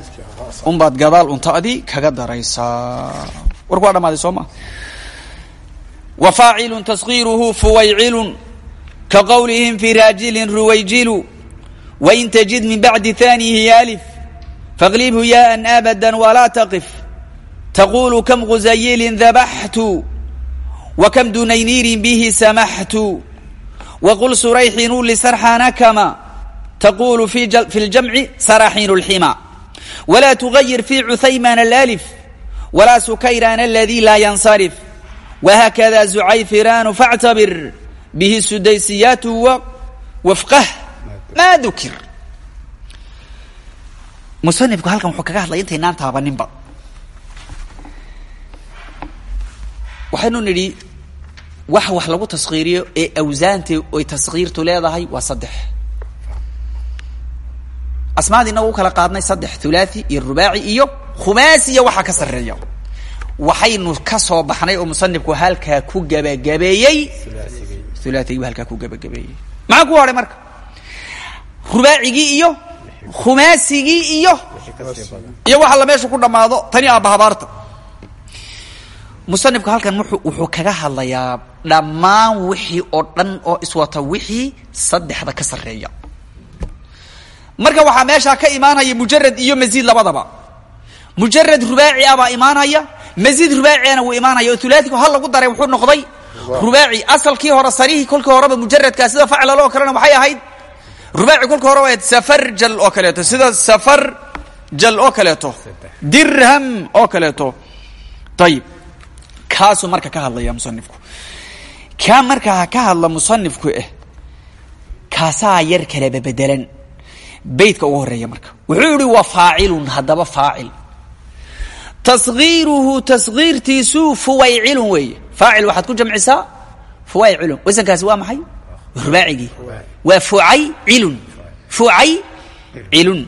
unbaad gadaal untadii kaga daraysaa warku waa dhamaaday soo maa wafaacilu taskiiruhu fuwaycilu ka qawlihim fi raajilin ruwayjilu. Wain tajid min bacdi anihi alif. Faklibhu yaaan abadan walaa taqif. Taqulu kam guzayilin dabaxtu وكم دنينير به سمحت وقل سريحن لسرحان كما تقول في, في الجمع سراحين الحمى ولا تغير في عثيمان الألف ولا سكيران الذي لا ينصرف وهكذا زعيفران فاعتبر به السديسيات وفقه ما ذكر musanifku halkan wuxuu kaga hadlaya intaynaan taabaninba waxaynu nidhi wax wax lagu taskhiiriyo ee awsaanta oy taskhiirtu leedahay waa saddex. Asmaadiina u kala qaadnay saddex thulathi iyo rubaaci iyo khumaasi iyo waxa ka sarreeya. Waxaynu ka soo baxnay oo musanifku halkaa ku gabagabeeyey ulaigii halkaa ku gabagabeeyey maxaa ku hadhay marka? Rubaacigii iyo khumaasigii iyo iyo waxa la meesha ku dhammaado tani aaba habaarta musanifku halkan wuxuu kaga hadlayaa dhammaan wixii oo dhan oo iswata wixii saddexda ka sarreeya. Marka waxaa meeshaa ka imaanaya mujarad iyo masiid labadaba. Mujarad rubaaci ah baa imaanaya masiid rubaacina wuu imaanaya oo ulaaigu hal lagu daray wuxuu noqday rubaaci. Asalkii hore sarihii kolkii horeba mujaradkaa sida faclal oo kalena waxay ahayd? Rubaaci kolkii hore ahayd safarjal oo kaleeto sida safarjal oo kaleeto dirham oo kaleeto. Ayib kaasuu marka ka hadlaya musanifku kaa markaa ka hadla musanifku ah kaasaa yar kaleba bedelan. Beytka ugu horreeya marka. Wuxuu yihi wa faacilun haddaba faacil. Taصgiiruhu taصgiirtiisu fuwaycilun weeye. Faacil waxaad ku jamcisaa? Fuwaycilun wasankaasi waa maxay? Rubaacigii. Waa fucaycilun fucaycilun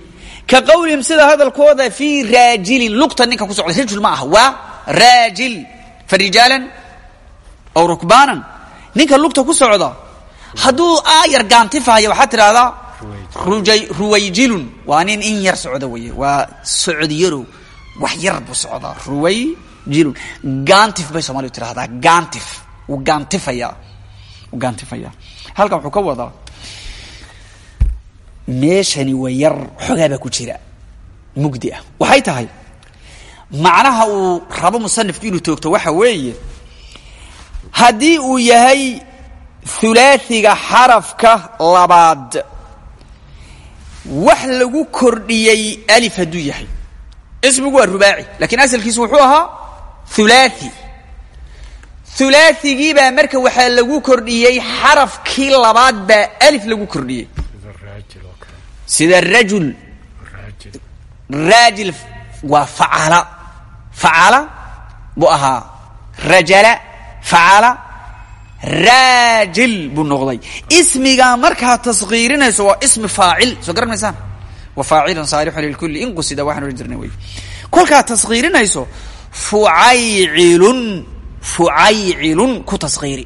ka qawlihim sida hadalkooda fii raajilin lugta ninka ku socda rajul ma aha. Waa raajil farijaalan aw rukbaanan. Ninka lugta ku socda hadduu aayar gaantifahayo waxaad tidhahdaa ruwayjilun waa nin in yar socda weye waa socod yarow wax yar buu socdaa ruwayjilun gaantif bay soomalidu tidhahdaa gaantif. Wuu gaantifayaa wuu gaantifayaa. Halkan wuxuu ka wadaa meeshani waa yar xogaa baa ku jira mugdi ah. Waxay tahay macnaha uu rabo musanifku inuu toogto waxa weeye haddii uu yahay hulaathiga xarafka labaad wax lagu kordhiyey alif hadduu yahay. Ismigu waa rubaaci lakiin asalkiisu wuxuu ahaa hulaathi hulaathigii baa marka waxaa lagu kordhiyey xarafkii labaad baa alif lagu kordhiyey. Sida rajul. Raajil waa facala facala buu ahaa rajala facala raajil buu noqday ismigaa markaa taskiirinayso waa ismi faacil soo garan maysaan wa faacilun saalixun lilkuli in qusida waxaan odhan jirnay wey kolkaa taskiirinayso fucaycilun fucaycilun ku taskiiri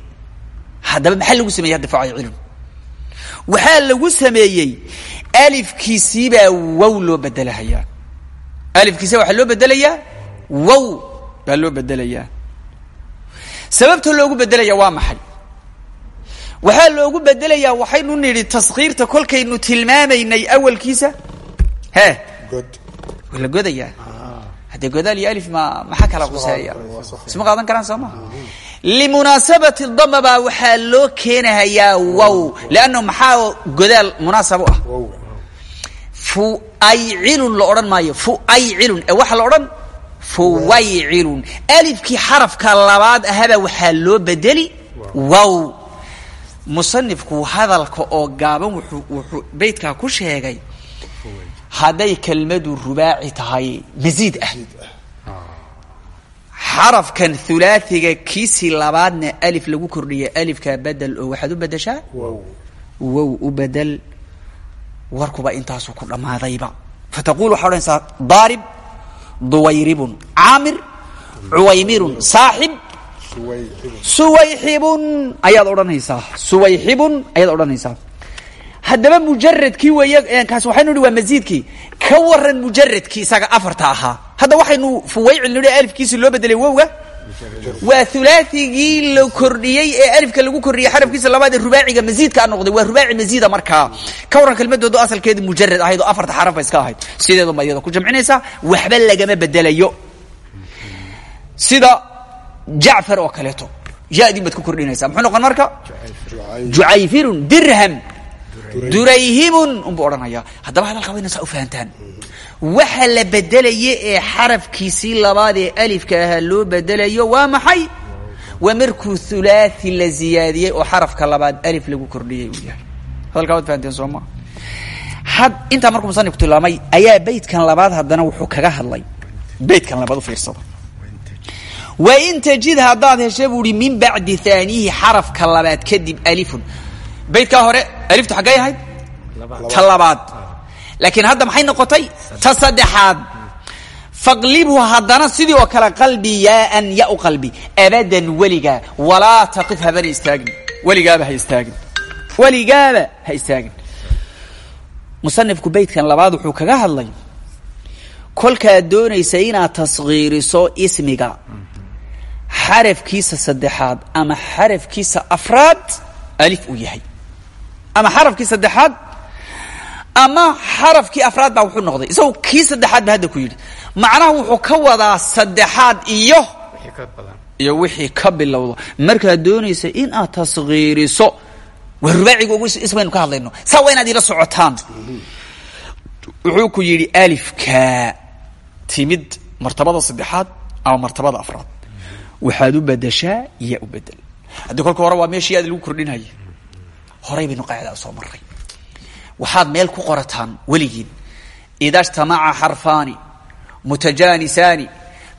haddaba maxaa lagu sameeyey hadda fucaycilun waxaa lagu sameeyey alifkiisiibaa wow loo bedelahayaa alifkiisa waxaa loo bedelayaa wow baa loo bedelayaa. Sababta loogu bedelaya waa maxay? Waxaa loogu bedelayaa waxaynu nidhi taskiirta kolkaynu tilmaamaynay awalkiisa? He? Waa la godayaa? Haddee godaal iyo alif ma maxaa kala quseeya isma qaadan karaan soo maha limunaasabati dama baa waxaa loo keenahayaa wow leanna maxaa godaal munaasab u ah? Fuaycilun la odhan maayo fuaycilun. Ee waxaa la odhan fuwaycilun alifkii xarafka labaad ahaba waxaa loo bedeli wow musanifku hadalka oo gaaban wuxuu beydkaa ku sheegay hadday kelmadu rubaaci tahay masiid ah xarafkan hulaaiga kiisii labaadna alif lagu kordhiya alifkaa bedel oo waxaad u bedeshaa wow u bedel warkuba intaasuu ku dhammaadayba fataqul waxaa odhanaysaa daarib duwayribun. Caamir cuwaymirun. Saaxib suwayxibun ayaad odhanaysaa. Suwayxibun ayaad odhanaysaa. Haddaba mujaradkii weeye kaas waxaynu nihi waa masiidkii ka waran mujaradkii isaga afarta ahaa. Hadda waxaynu fuwaycil nidhi alifkiisi loo bedelay wowga waa hulaathigii la kordhiyey ee alifka lagu kordhiyey xarafkiisa labaad ee rubaaciga masiidkaa noqday. Waa rubaaci masiida markaa. Ka waran kelmadoodu asalkeedu mujarad ahayd oo afarta xaraf ba iska ahayd. Sideedu ma iyada ku jamcinaysaa waxba lagama bedelayo. Sida jacfar oo kaleeto. Yadin baad ku kordhinaysaa. Muxuu noqon marka? Jucayfirun dirham durayhimun unbuu odhanaya haddaba hadalkaa wayna saa u fahantaan. Waxa la bedelaye ee xarafkiisii labaad ee alifka ahaa loo bedelayo waa maxay? Waa markuu hulaathi la ziyaadiyey oo xarafka labaad alif lagu kordhiyey uu yahay. Hadalkaa waad fahanteen soo maa had intaa markuu musanifku tilmaamay ayaa beydkan labaad haddana wuxuu kaga hadlay. Beydkan labaad u fiirsada. Wain tajid haddaad hesha buu ihi min bacdi aaniihi xarafka labaad kadib alifun beydkaa hore aliftu xaggay ahayd? Ta labaad. Laakiin hadda maxay noqotay? Ta saddexaad. Faqlibhu haddana sidii oo kale qalbi yaaan ya u qalbi. Abadan weligaa walaa taqif habana istaagin. Weligaaba ha istaagin. Weligaaba ha istaagin. Musanifku beydkan labaad wuxuu kaga hadlay kolkaad doonaysa inaad taskhiiriso ismiga xarafkiisa saddexaad ama xarafkiisa afraad alif uu yahay ama xarafkii saddexaad ama xarafkii afraad baa wuxuu noqday. Isagoo kii saddexaad ba hadda ku yidhi. Macnaha wuxuu ka wadaa saddexaad iyo iyo wixii ka bilowdo. Markaad doonaysa in aad taskhiiriso waa rubaaciga ugu ismaynu ka hadlayno. Saa waa inaad ila socotaan. Wuxuu ku yidhi alifka. Timid martabada saddexaad ama martabada afraad. Waxaad u bedeshaa iya u bedel haddii kolka hore waa meeshii aad lagu kordhinaya horay baynu qaacidaa soo maray waxaad meel ku qorataan weligiin ida اجtamaca xarfaani mutajanisaani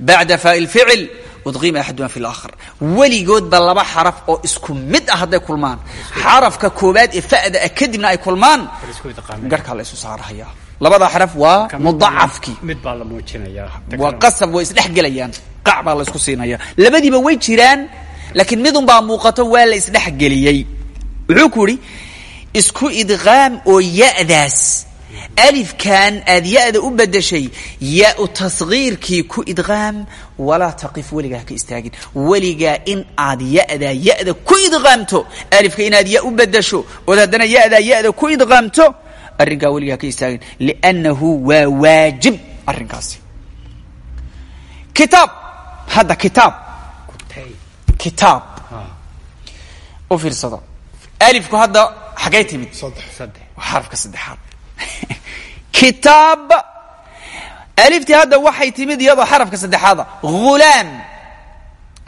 bacda faa اlficil udqima axaduma fi اlaakhar weligoodba laba xaraf oo isku mid ah hadday kulmaan xarafka koobaad ee fa'da ah kadibna ay kulmaan isku idqaameen. garhkaa la isu saarahaya labada xaraf waa mudacafkii mid baa la muujinayaa waa qasab way isdhex gelayaan qac baa la isku siinaya labadiiba way jiraan laakiin midun baa muuqato waa la isdhex geliyey wuxuu ku yidhi isku idqaam oo ya'daas. Alifkan aad ya'da u bedeshay ya-u tasgiirkii ku idqaam walaa taqif weligaa ha ka istaagin. Weligaa in aad ya'daa ya'da ku idqaamto alifka inaad ya u bedesho ood haddana ya'daa ya'da ku idqaamto arrinkaa weligaa ha ka istaagin. Liannahu waa waajib arrinkaasi. Kitaab hadda kitaab. Kitaab. U fiirsado alifku hadda xaggay timid. Xarafka saddexaad. Kitaab. Aliftii hadda waxay timid iyadoo xarafka saddexaada ghulaam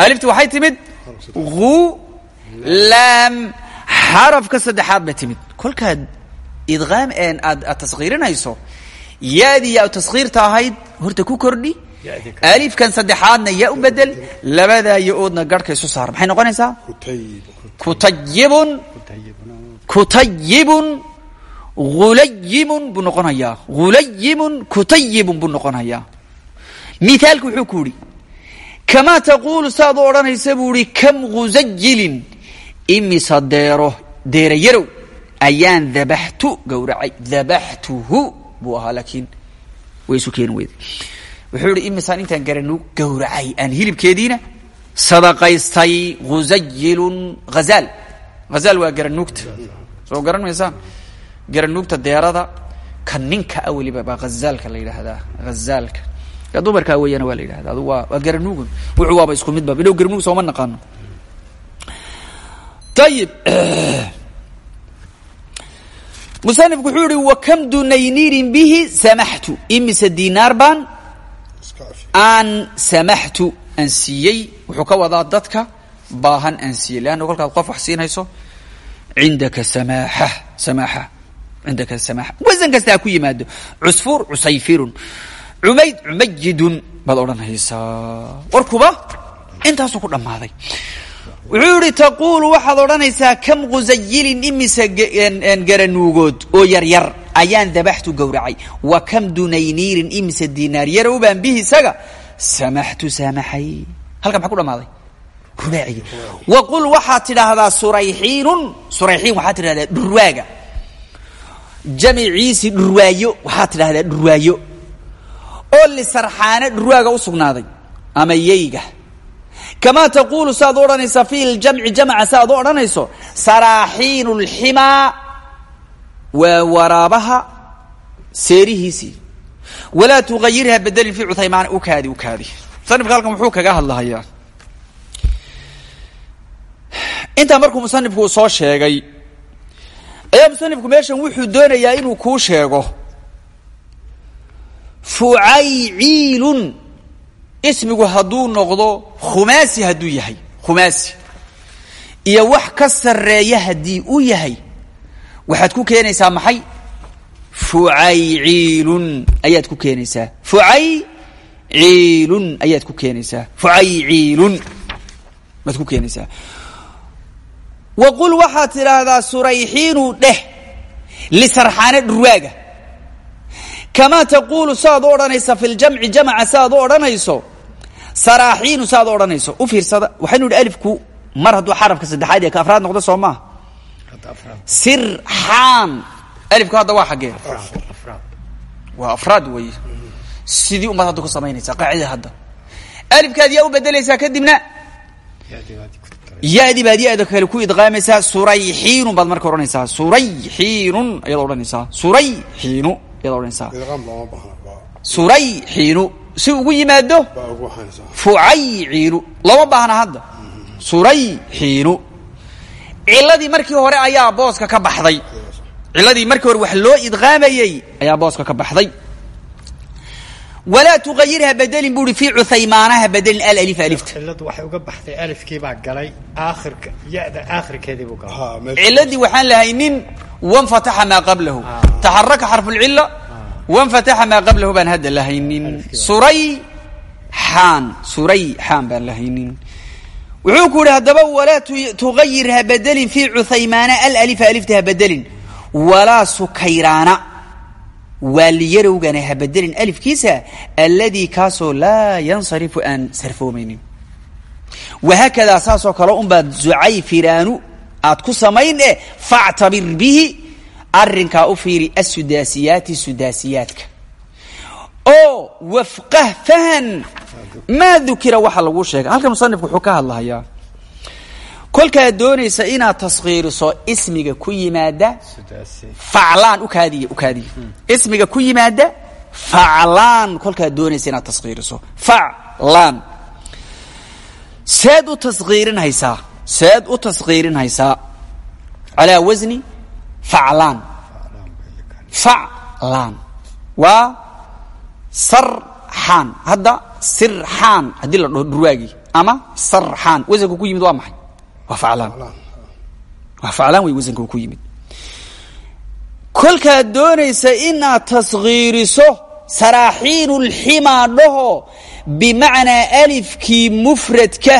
aliftii waxay timid? Ghulaam xarafka saddexaad bay timid. Kolkaad idqaam een aad aad taskhiirinayso yaadii yaa taskhiirta ahayd horta ku kordhi. Alifkan saddexaadna yaa u bedel labadaa yo-oodna garhka isu saar. Maxay noqonaysaa? Kutayibun kutayibun ghulayimun buu noqonayaa. Ghulayimun kutayibun buu noqonayaa. Mithaalku wuxuu ku yidhi kamaa taquulu saad u odhanaysa? Buu ihi kam ghusayilin imisa deero deera yarow ayaan dabaxtu gowracay. Dabaxtuhu buu ahaa laakiin way isu keeni weyday wuxuu ihi imisaan intaan garanu gowracay. Aan hilibkeediina sadaqaystay ghusayilun hazaal hazaal waa garanuugta soo garan maysaan garanuugta deerada ka ninka a weliba baa hazaalka la yidhaahdaa. Hazaalka ka dumarkaa weeyana waa la yidhahda adu waa waa garanuugun wuxuu waaba isku midba bidhow garanuug sooma naqaano. Ayib musanifku wuxuu yihi wakam dunaynirin bihi samaxtu? Imise dinaar baan aan samaxtu aan siiyey. Wuxuu ka wadaa dadka baahan aan siiyey leanna kolkaad qof wax siinayso cindaka samaaxa samaaxa cindaka samaaxa. Wasan kasta ha ku yimaado. Cusfuur cusayfirun. Cumayd cumayidun baad odhanaysaa. Warkuba intaasuu ku dhammaaday. Wuxuu yihi taquulu waxaad odhanaysaa kam khusayilin imise garanuugood oo yaryar ayaan dabaxtu gowracay. Wa kam dunayniirin imise dinaar. Yarow baan bihi isaga. Samaxtu saamaxay halkan maxaa ku dhammaaday rubaacigi wa qul waxaad tidhaahdaa surayxiinun surayxiin waxaad tidhahdaa dhurwaaga. Jamiciisi dhurwaayo waxaad tidhahdaa dhurwaayo. Oo lisarxaana dhurwaaga u sugnaaday. Ama yeyga. Kamaa taquulu saaad u odhanaysaa fi ljamci jamca saaad u odhanayso saraaxiinu lximaa waa waraabaha seerihiisii. Walaa tugayirha bedelin fi cuthaymaan ukaadi ukaadi musanifka halkan wuxuu kaga hadlahayaa intaa markuu musanifku soo sheegay ayaa musanifku meeshan wuxuu doonayaa inuu kuu sheego. Fucayciilun ismigu hadduu noqdo khumaasi hadduu yahay khumaasi. Iyo wax ka sarreeya haddii uu yahay waxaad ku keenaysaa maxay? Fucayciilun ayaad ku keenaysaa. Fucayciilun ayaad ku keenaysaa. Fucayciilun baad ku keenaysaa wa qul waxaad tidhaahdaa surayxiinu dheh lisarxaane dhurwaaga. Kamaa taquulu saaad u odhanaysa fi ljamci jamca saaad u odhanayso saraaxiinu saaad u odhanayso. U fiirsada waxaynu idhi alifku mar hadduu xarafka saddexaad ee ka afraad noqdo soo maaha? Sirxaan. Alifku hadda waa xaggee. Waa afraad weeye. Sidii umaad hadda ku samaynaysaa qaacida hadda. Alifkaad yaa u bedelaysaa kadibna ya-di baad ya-da kale ku idqaamaysaa surayxiinun baad marka odhanaysaa surayxiinun ayaad odhanaysaa surayxiinu ayaad odhanaysaa surayxiinu si ugu yimaado fucayciinu looma baahna hadda. Surayxiinu ciladii markii hore ayaa booska ka baxday. Ciladii markii hore wax loo idqaamayey ayaa booska ka baxday walaa tuayirha bedelin bu i fi cuhaymaanaha bedelin alif alifta ciladu waxay uga baxday alifkii baa galay aakhirka ya-da aakhirkeedii buu galay ciladii waxaan lahaynin wanfataxa maa qablahu taxaraka xarfu lcila wanfataxa maa qablahu baan hadda lahaynin surayxaan surayxaan baan lahaynin wuxuu ku yihi haddaba walaa tugayir ha bedelin fi cuhaymaana alalifa alifta ha bedelin walaa sukayraana waaliyarowgana ha bedelin alifkiisa alladii kaasoo laa yansarifu aan sarfoomaynin. Wahaakadaa saasoo kale unbaad zucayfiraanu aad ku samayn eh factabir bihi arinkaa u fiiri asudaasiyaati sudaasiyaadka. Oo wafqah fahan maa dukira waxa laguu sheegay. Halkan musanifku wuxuu ka hadlahayaa kolkaad doonaysa inaad taskhiiriso ismiga ku yimaada faclaan ukaadiya ukaadiya ismiga ku yimaada faclaan kolkaad doonaysa inaad taskhiiriso faclaan. Seed u taskhiirinhaysaa seed u taskhiirinhaysaa calaa wasni faclaan. Faclaan. Waa sarxaan. Hadda sirxaan haddii la dhaho dhurwaagii ama sarxaan. Wasanka ku yimid waa maxay kolkaad doonaysa inaad taskhiiriso saraaxiinu lximaa dhaho bimacnaa alifkii mufradka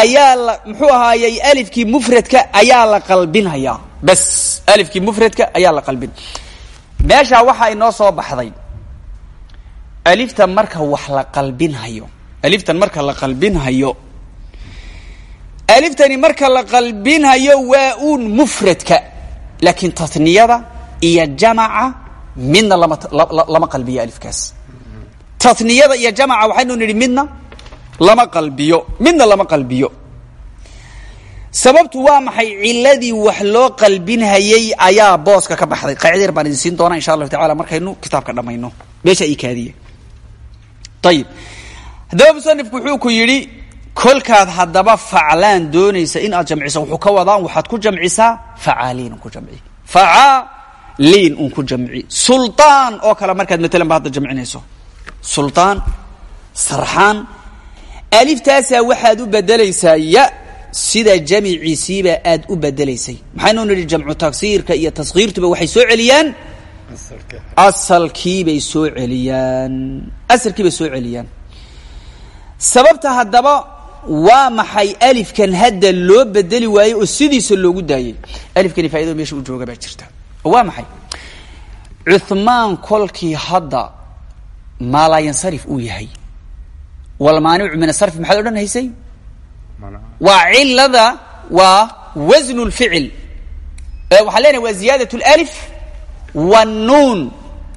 ayaa muxuu ahaayey alifkii mufradka ayaa la qalbinhayaa bas alifkii mufradka ayaa la qalbin. Meeshaa waxaa inoo soo baxday aliftan marka wax la qalbinhayo aliftan marka la qalbinhayo aliftani marka la qalbinhayo waa uun mufradka laakiin taniyada iyo jamaca midna lama qalbiyo alifkaas. Taniyada iyo jamaca waxaynu nidhi midna lama qalbiyo midna lama qalbiyo. Sababtu waa maxay? Ciladii wax loo qalbinhayey ayaa booska ka baxday. Qaacida yar baan idin siin doonaa insha allahu tacala markaynu kitaabka dhammayno. Meesha ii kaadiya ayib haddaba musanifku wuxuu ku yidhi kolkaad haddaba faclaan doonaysa in aad jamciso wuxuu ka wadaan waxaad ku jamcisaa facaaliin un ku jamci. Facaaliin un ku jamci. Sulطaan oo kale markaad matalan ba hadda jamcinayso. Suldaan sarxaan aliftaasaa waxaad u bedelaysaa ya sida jamiciisiiba aad u bedelaysay. Maxaynu nidhi jamcu tagsiirka iyo taskiirtuba waxay soo celiyaan? Asalkiibay soo celiyaan. Asalkiibay soo celiyaan. Sababta haddaba waa maxay alifkan hadda loo bedeli waayey oo sidiisa loogu daayey? Alifkani faa'idada meesha u jooga baa jirta. Waa maxay? Cuhmaan kolkii hadda maalaayansarif uu yahay. Walmaanicu min asarfi maxaad odhan haysay mana waa cilada waa wasnu lficil waxaan leenahay waa ziyaadat alif wannuun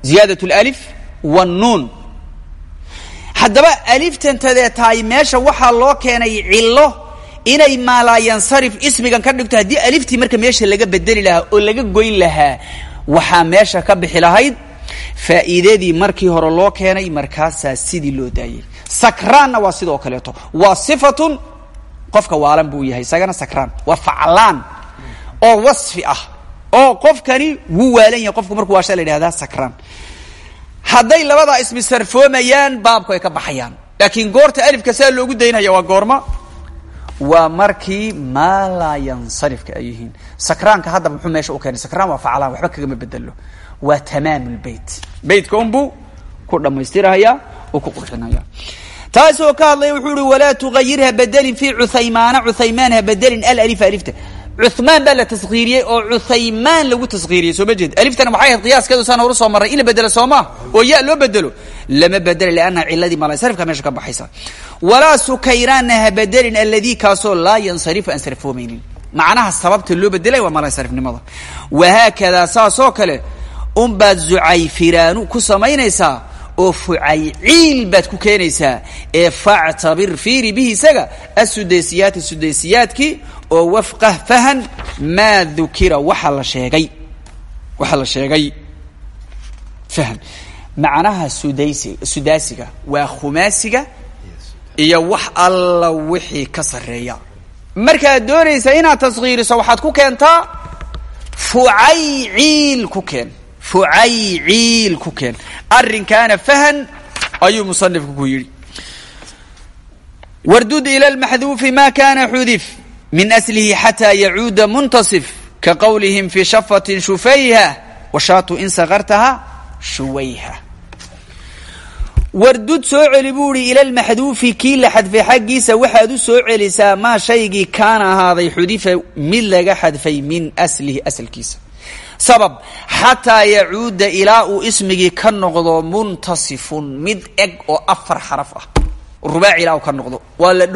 ziyaadat alif wannuun haddaba aliftantadee tahay meesha waxaa loo keenay cillo inay maalaayansarif ismigan ka dhigto haddii aliftii marka meesha laga bedeli lahaa oo laga goyn lahaa waxaa meesha ka bixi lahayd faa'iidadii markii hore loo keenay markaasaa sidii loo daayey sakraanna waa sidoo kaleeto. Waa sifatun qofka waalan buu yahay isagana sakraan. Waa faclaan oo wasfi ah oo qofkani wuu waalan yahay qofku markuu waasha la yidhahdaa sakraan hadday labadaa ismi sarfoomayaan baabku ay ka baxayaan. Laakiin goorta alifka saa loogu daynaya waa goorma? Waa markii maa laa yansarifka ay sakraanka haddaba muxuu meesha u keenay? Sakraan waa faclaan waxba kagama bedelo waa tamaam lbeyt beytka unbuu ku dhammaystirahaya oo ku qurxinaya. Taasoo ka hadlaya wuxuu ihi walaa tugayirha fi cuthaymaana cuthaymaan ha bedelin alalifa alifta cuthmaan baa la taskiiriyey oo cuthaymaan lagu taskiiriyey soo ma jeed? Aliftana waxay ahayd qiyaaskeedu saan horu soo marray. In la bedelo soo maa oo ya loo bedelo? Lama bedela lianna ciladii malansarifka meesha ka baxaysa. Walaa sukayraanna ha bedelin alladii kaasoo laa yansarifu aan sarfoomaynin macnaha sababta loo bedelay waa malansarifnimada wahaakadaa saasoo kale unbaad zucayfiraanu ku samaynaysaa oo fucayciil baad ku keenaysaa ee factabir fiiri bihi isaga asudaysiyaati sudaysiyaadkii oo wafqah fahan maa dukira waxa la sheegay. Waxa la sheegay fahan. Macnaha sudaysi sudaasiga waa khumaasiga iyo wax alla wixii ka sarreeya. Markaad doonaysa inaad taskiiriso waxaad ku keentaa fucayciil ku keen. Fucayciil ku keen. Arrinkaana fahan ayuu musanifku ku yidhi. Wardud ila lmaxduufi ma kana xudif min aslihi xataa yacuuda muntasif ka qowlihim fi shafatin shufayha washaatu in sakartaha shuwayha wardud soo celi buu ihi ila lmaxduufi kii la xadfay xaggiisa waxaad u soo celisaa maa shaygii kaana ahaaday xudifa mid laga xadfay min aslihi asalkiisa. Sabab xataa yacuuda ilaa uu ismigii noqdo muntasifun mid eg oo afar xaraf ah. Rubaaci ilaa uu noqdo. Waa la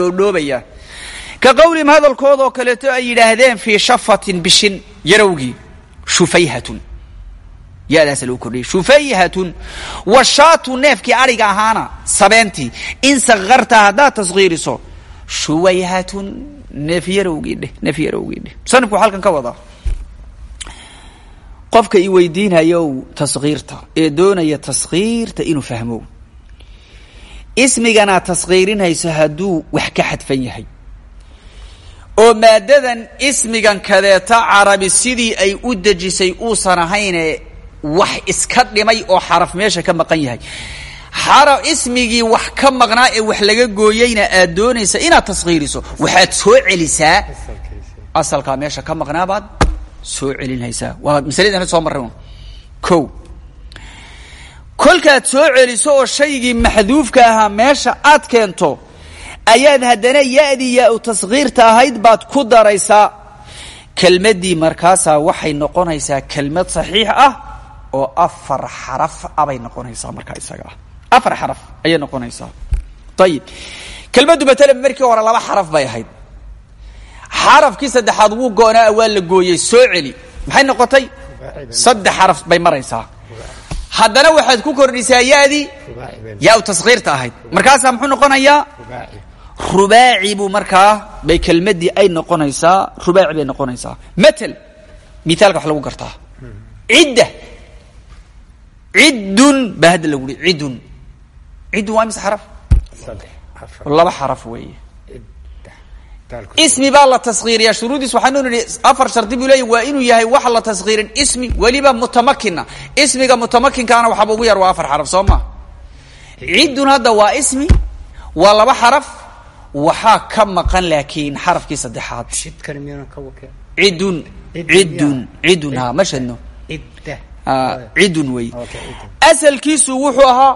ka qowlihim hadalkoodoo kaleeto ay yidhaahdeen fii shafatin bishin yarowgii shufayhatun. Yadaasa lagu kordhiyay shufayhatun. Washaatu neefkii ariga ahaana sabeentii in sakarta haddaad taskiiriso shuwayhatun neef yarowgii dheh neef yarowgii dheh. Musanifku halkan ka wadaa. Qofka i weydiinayow taskiirta ee doonaya taskiirta inuu fahmo. Ismiganaad taskiirinayso hadduu wax ka xadfan yahay oo maadadan ismigan kadeeta carabi sidii ay u dejisay uusan ahayne wax iska dhimay oo xaraf meesha ka maqan yahay. Xara ismigii wax ka maqnaa ee wax laga gooyeyna aad doonaysa inaad taskiiriso waxaad soo celisaa. Asalkaa meesha ka maqnaabaad soo celinaysaa waa masaladana soo marray ko kolkaad soo celiso oo shaygii maxduufka ahaa meesha aad keento ayaad haddana ya-dii yaa u taskiirta ahayd baad ku daraysaa. Kelmaddii markaasaa waxay noqonaysaa kelmad saxiix ah oo afar xaraf abay noqonaysaa markaa isaga. Ah afar xaraf ayay noqonaysaa. Ayib kelmaddu matalan markii hore laba xaraf bay ahayd. Xarafkii saddexaad wuu go-naa waa la gooyey soo celi. Maxay noqotay? Saddex xaraf bay maraysaa. Haddana waxaad ku kordhisaa ya-dii yaa u taskiirta ahayd. Markaasaa muxuu noqonayaa rubaaci buu markaa bay kelmaddii ay noqonaysaa rubaaci bay noqonaysaa. Matel mithaalka wax lagu gartaa. Cidda. Ciddun baa hadda lagu yihi ciddun. Ciddun waa mise xaraf? Laba xaraf weeye. Ismi baa la taskiiriyaa shuruudiis waxaanu nihi afar shardi buu leeyahy waa inuu yahay wax la taskiirin ismi weliba mutamakina ismiga mutamakinkaana waxaaba ugu yar waa afar xaraf soo ma? Ciddun hadda waa ismi waa laba xaraf waxaa ka maqan laakiin xarafkii saddexaad. Ciddun yaa. ciddun ha ma shadno Ah, ciddun wey. Asalkiisu wuxuu ahaa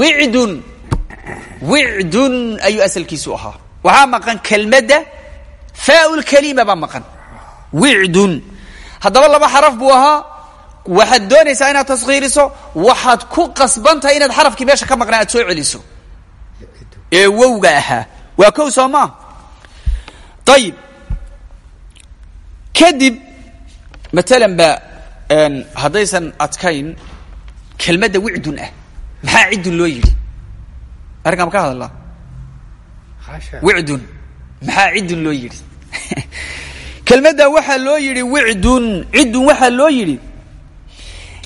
wicdun. Wicdun ayuu asalkiisu ahaa. Waxaa maqan kelmadda faa'ul kalima baa maqan. Wicdun. Haddaba laba xaraf buu ahaa. Waxaad doonaysaa inaad taskhiiriso waxaad ku qasban tahay inaad xarafkii meesha ka maqnaa aad soo celiso. Ee wowga ahaa waa kow soo maa ayib kadib matalan ba haddaysan adkayn kelmadda wicdun ah. Maxaa ciddun loo yidhi? Arrinkaa ma ka hadalaa hasha. Wicdun maxaa ciddun loo yidhi? Kelmadda waxaa loo yidhi wicdun ciddun waxaa loo yidhi?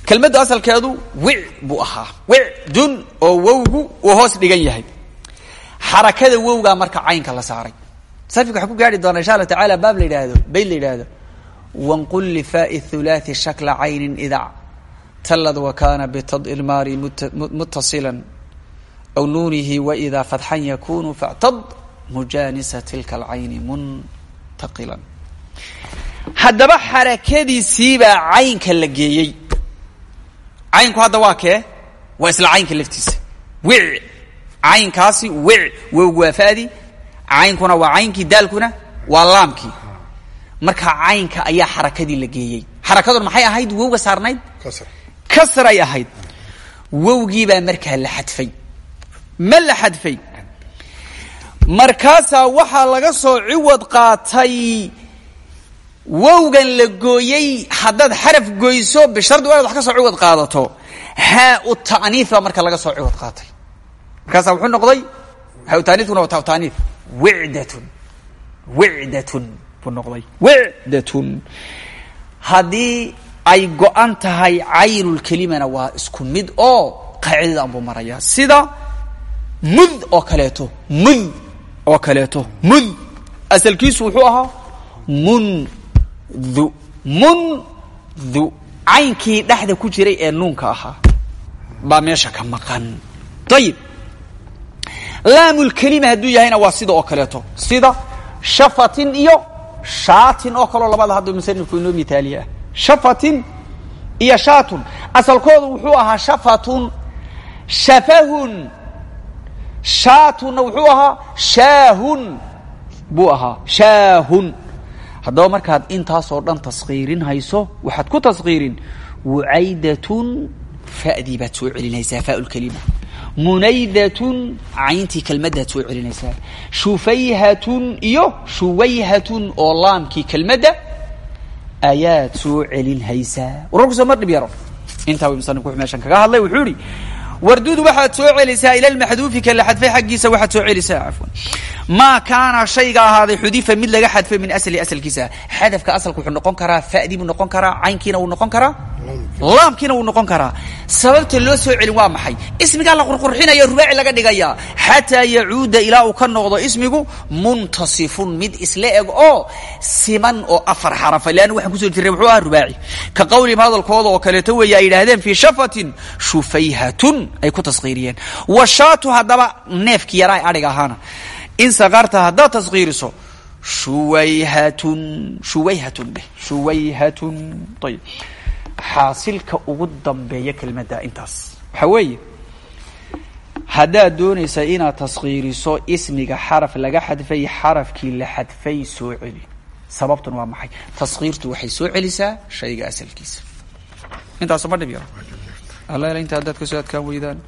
Kelmadda asalkeedu wic buu ahaa. Wicdun oo wowgu uu hoos dhigan yahay xarakada wowgaa marka caynka la saaray. Sarfiga waxaa ku gaari doona insha allah tacaala baab la yidhaahdo bayd la yidhaahdo. Wanqul lifaai thulaathi shakla caynin idac tallad wakana bitad ilmaari muta- mu- muttasilan aw nuunihi waidaa fatxan yakunu factad mujaanisa tilka alcayni muntaqilan. Haddaba xarakadiisiibaa caynka la caynku hadda waa kee? Waa isla caynka laftiisa. Wic caynkaasi wic wowgu waa fadi caynkuna waa caynkii daalkuna waa laamkii. Marka caynka ayaa xarakadii la geeyey. Xarakadun maxay ahayd? Wowga saarnayd? Kasr kasray ahayd. Wowgii baa markaa la xadfay. Ma la xadfay? Markaasaa waxaa laga soo ciwad qaatay wowgan la gooyey haddaad xaraf goyso bishardi waa inaad wax ka soo ciwad qaadato. Haa u ta'niif baa marka laga soo ciwad qaatay markaasaa wuxuu noqday ta'niifkuna waa taa u ta'niif wicdatun. Wicdatun buu noqday. Wicdatun. Haddii ay go-an tahay caynulkelimana waa isku mid oo qaacidadan buu marayaa. Sida mud oo kaleeto mud oo kaleeto mud asalkiisu wuxuu ahaa mundu mundu caynkii dhexda ku jiray ee nuunka ahaa. Baa meesha ka maqan. Ayib laamulkelima hadduu yahayna waa sida oo kaleeto. Sida shafatin iyo shaatin oo kaleo labada hadda musanifku inoo mithaaliye ah shafatin iyo shaatun. Asalkoodu wuxuu ahaa shafatun shafahun shaatunna wuxuu ahaa shaahun buu ahaa shaahun. Haddaba markaad intaasoo dhan taskhiirin hayso waxaad ku taskhiirin wucaydatun fa'dii baad soo celinaysaa munaydatun cayntii kelmaddaad soo celinaysaa. Shufayhatun iyo shuwayhatun oo laamkii kelmadda ayaad soo celin haysaa wararkuso mar dhib yaro. Intaa uu musanifku wuxuu meeshan kaga hadlay wuxuu yidhi warduud waxaad soo celisaa ila lmaxduufi ka la xadfay xaggiisa waxaad soo celisaa cafwan. Maa kaana shayga ahaaday xudifa mid laga xadfay min asli asalkiisa. Xadafka asalka wuxuu noqon karaa fa'dii buu noqon karaa caynkiina wuu noqon karaa laamkiina wuu noqon karaa. Sababta loo soo celin waa maxay? Ismigaa la qurqurxinaya rubaaci laga dhigaya. Xataa yacuuda ilaa uu ka noqdo ismigu muntasifun mid isla eg oo siman oo afar xarafa. Leanna waxaan ku soo jirray muxuu ahaa rubaaci. Ka qawlihim hadalkooda oo kaleeto weeye ay yidhaahdeen fii shafatin shufayhatun ay ku taskhiiriyeen washaatu haddaba neefki yaraa ee adhiga ahaana. In sakarta haddaad taskhiiriso shuwayhatun shuwayhatun dheh shuwayhatun. Ayib xaasilka ugu dambeeya kelmadda intaas. Waxaa weeye haddaad doonaysaa inaad taskhiiriso ismiga xaraf laga xadfay xarafkii la xadfay soo celi. Sababtun waa maxay? Taskhiirtu waxay soo celisaa shayga asalkiisa. Intaasu ma dhib yaro alla inta haddaad ka soo adkaan weydaan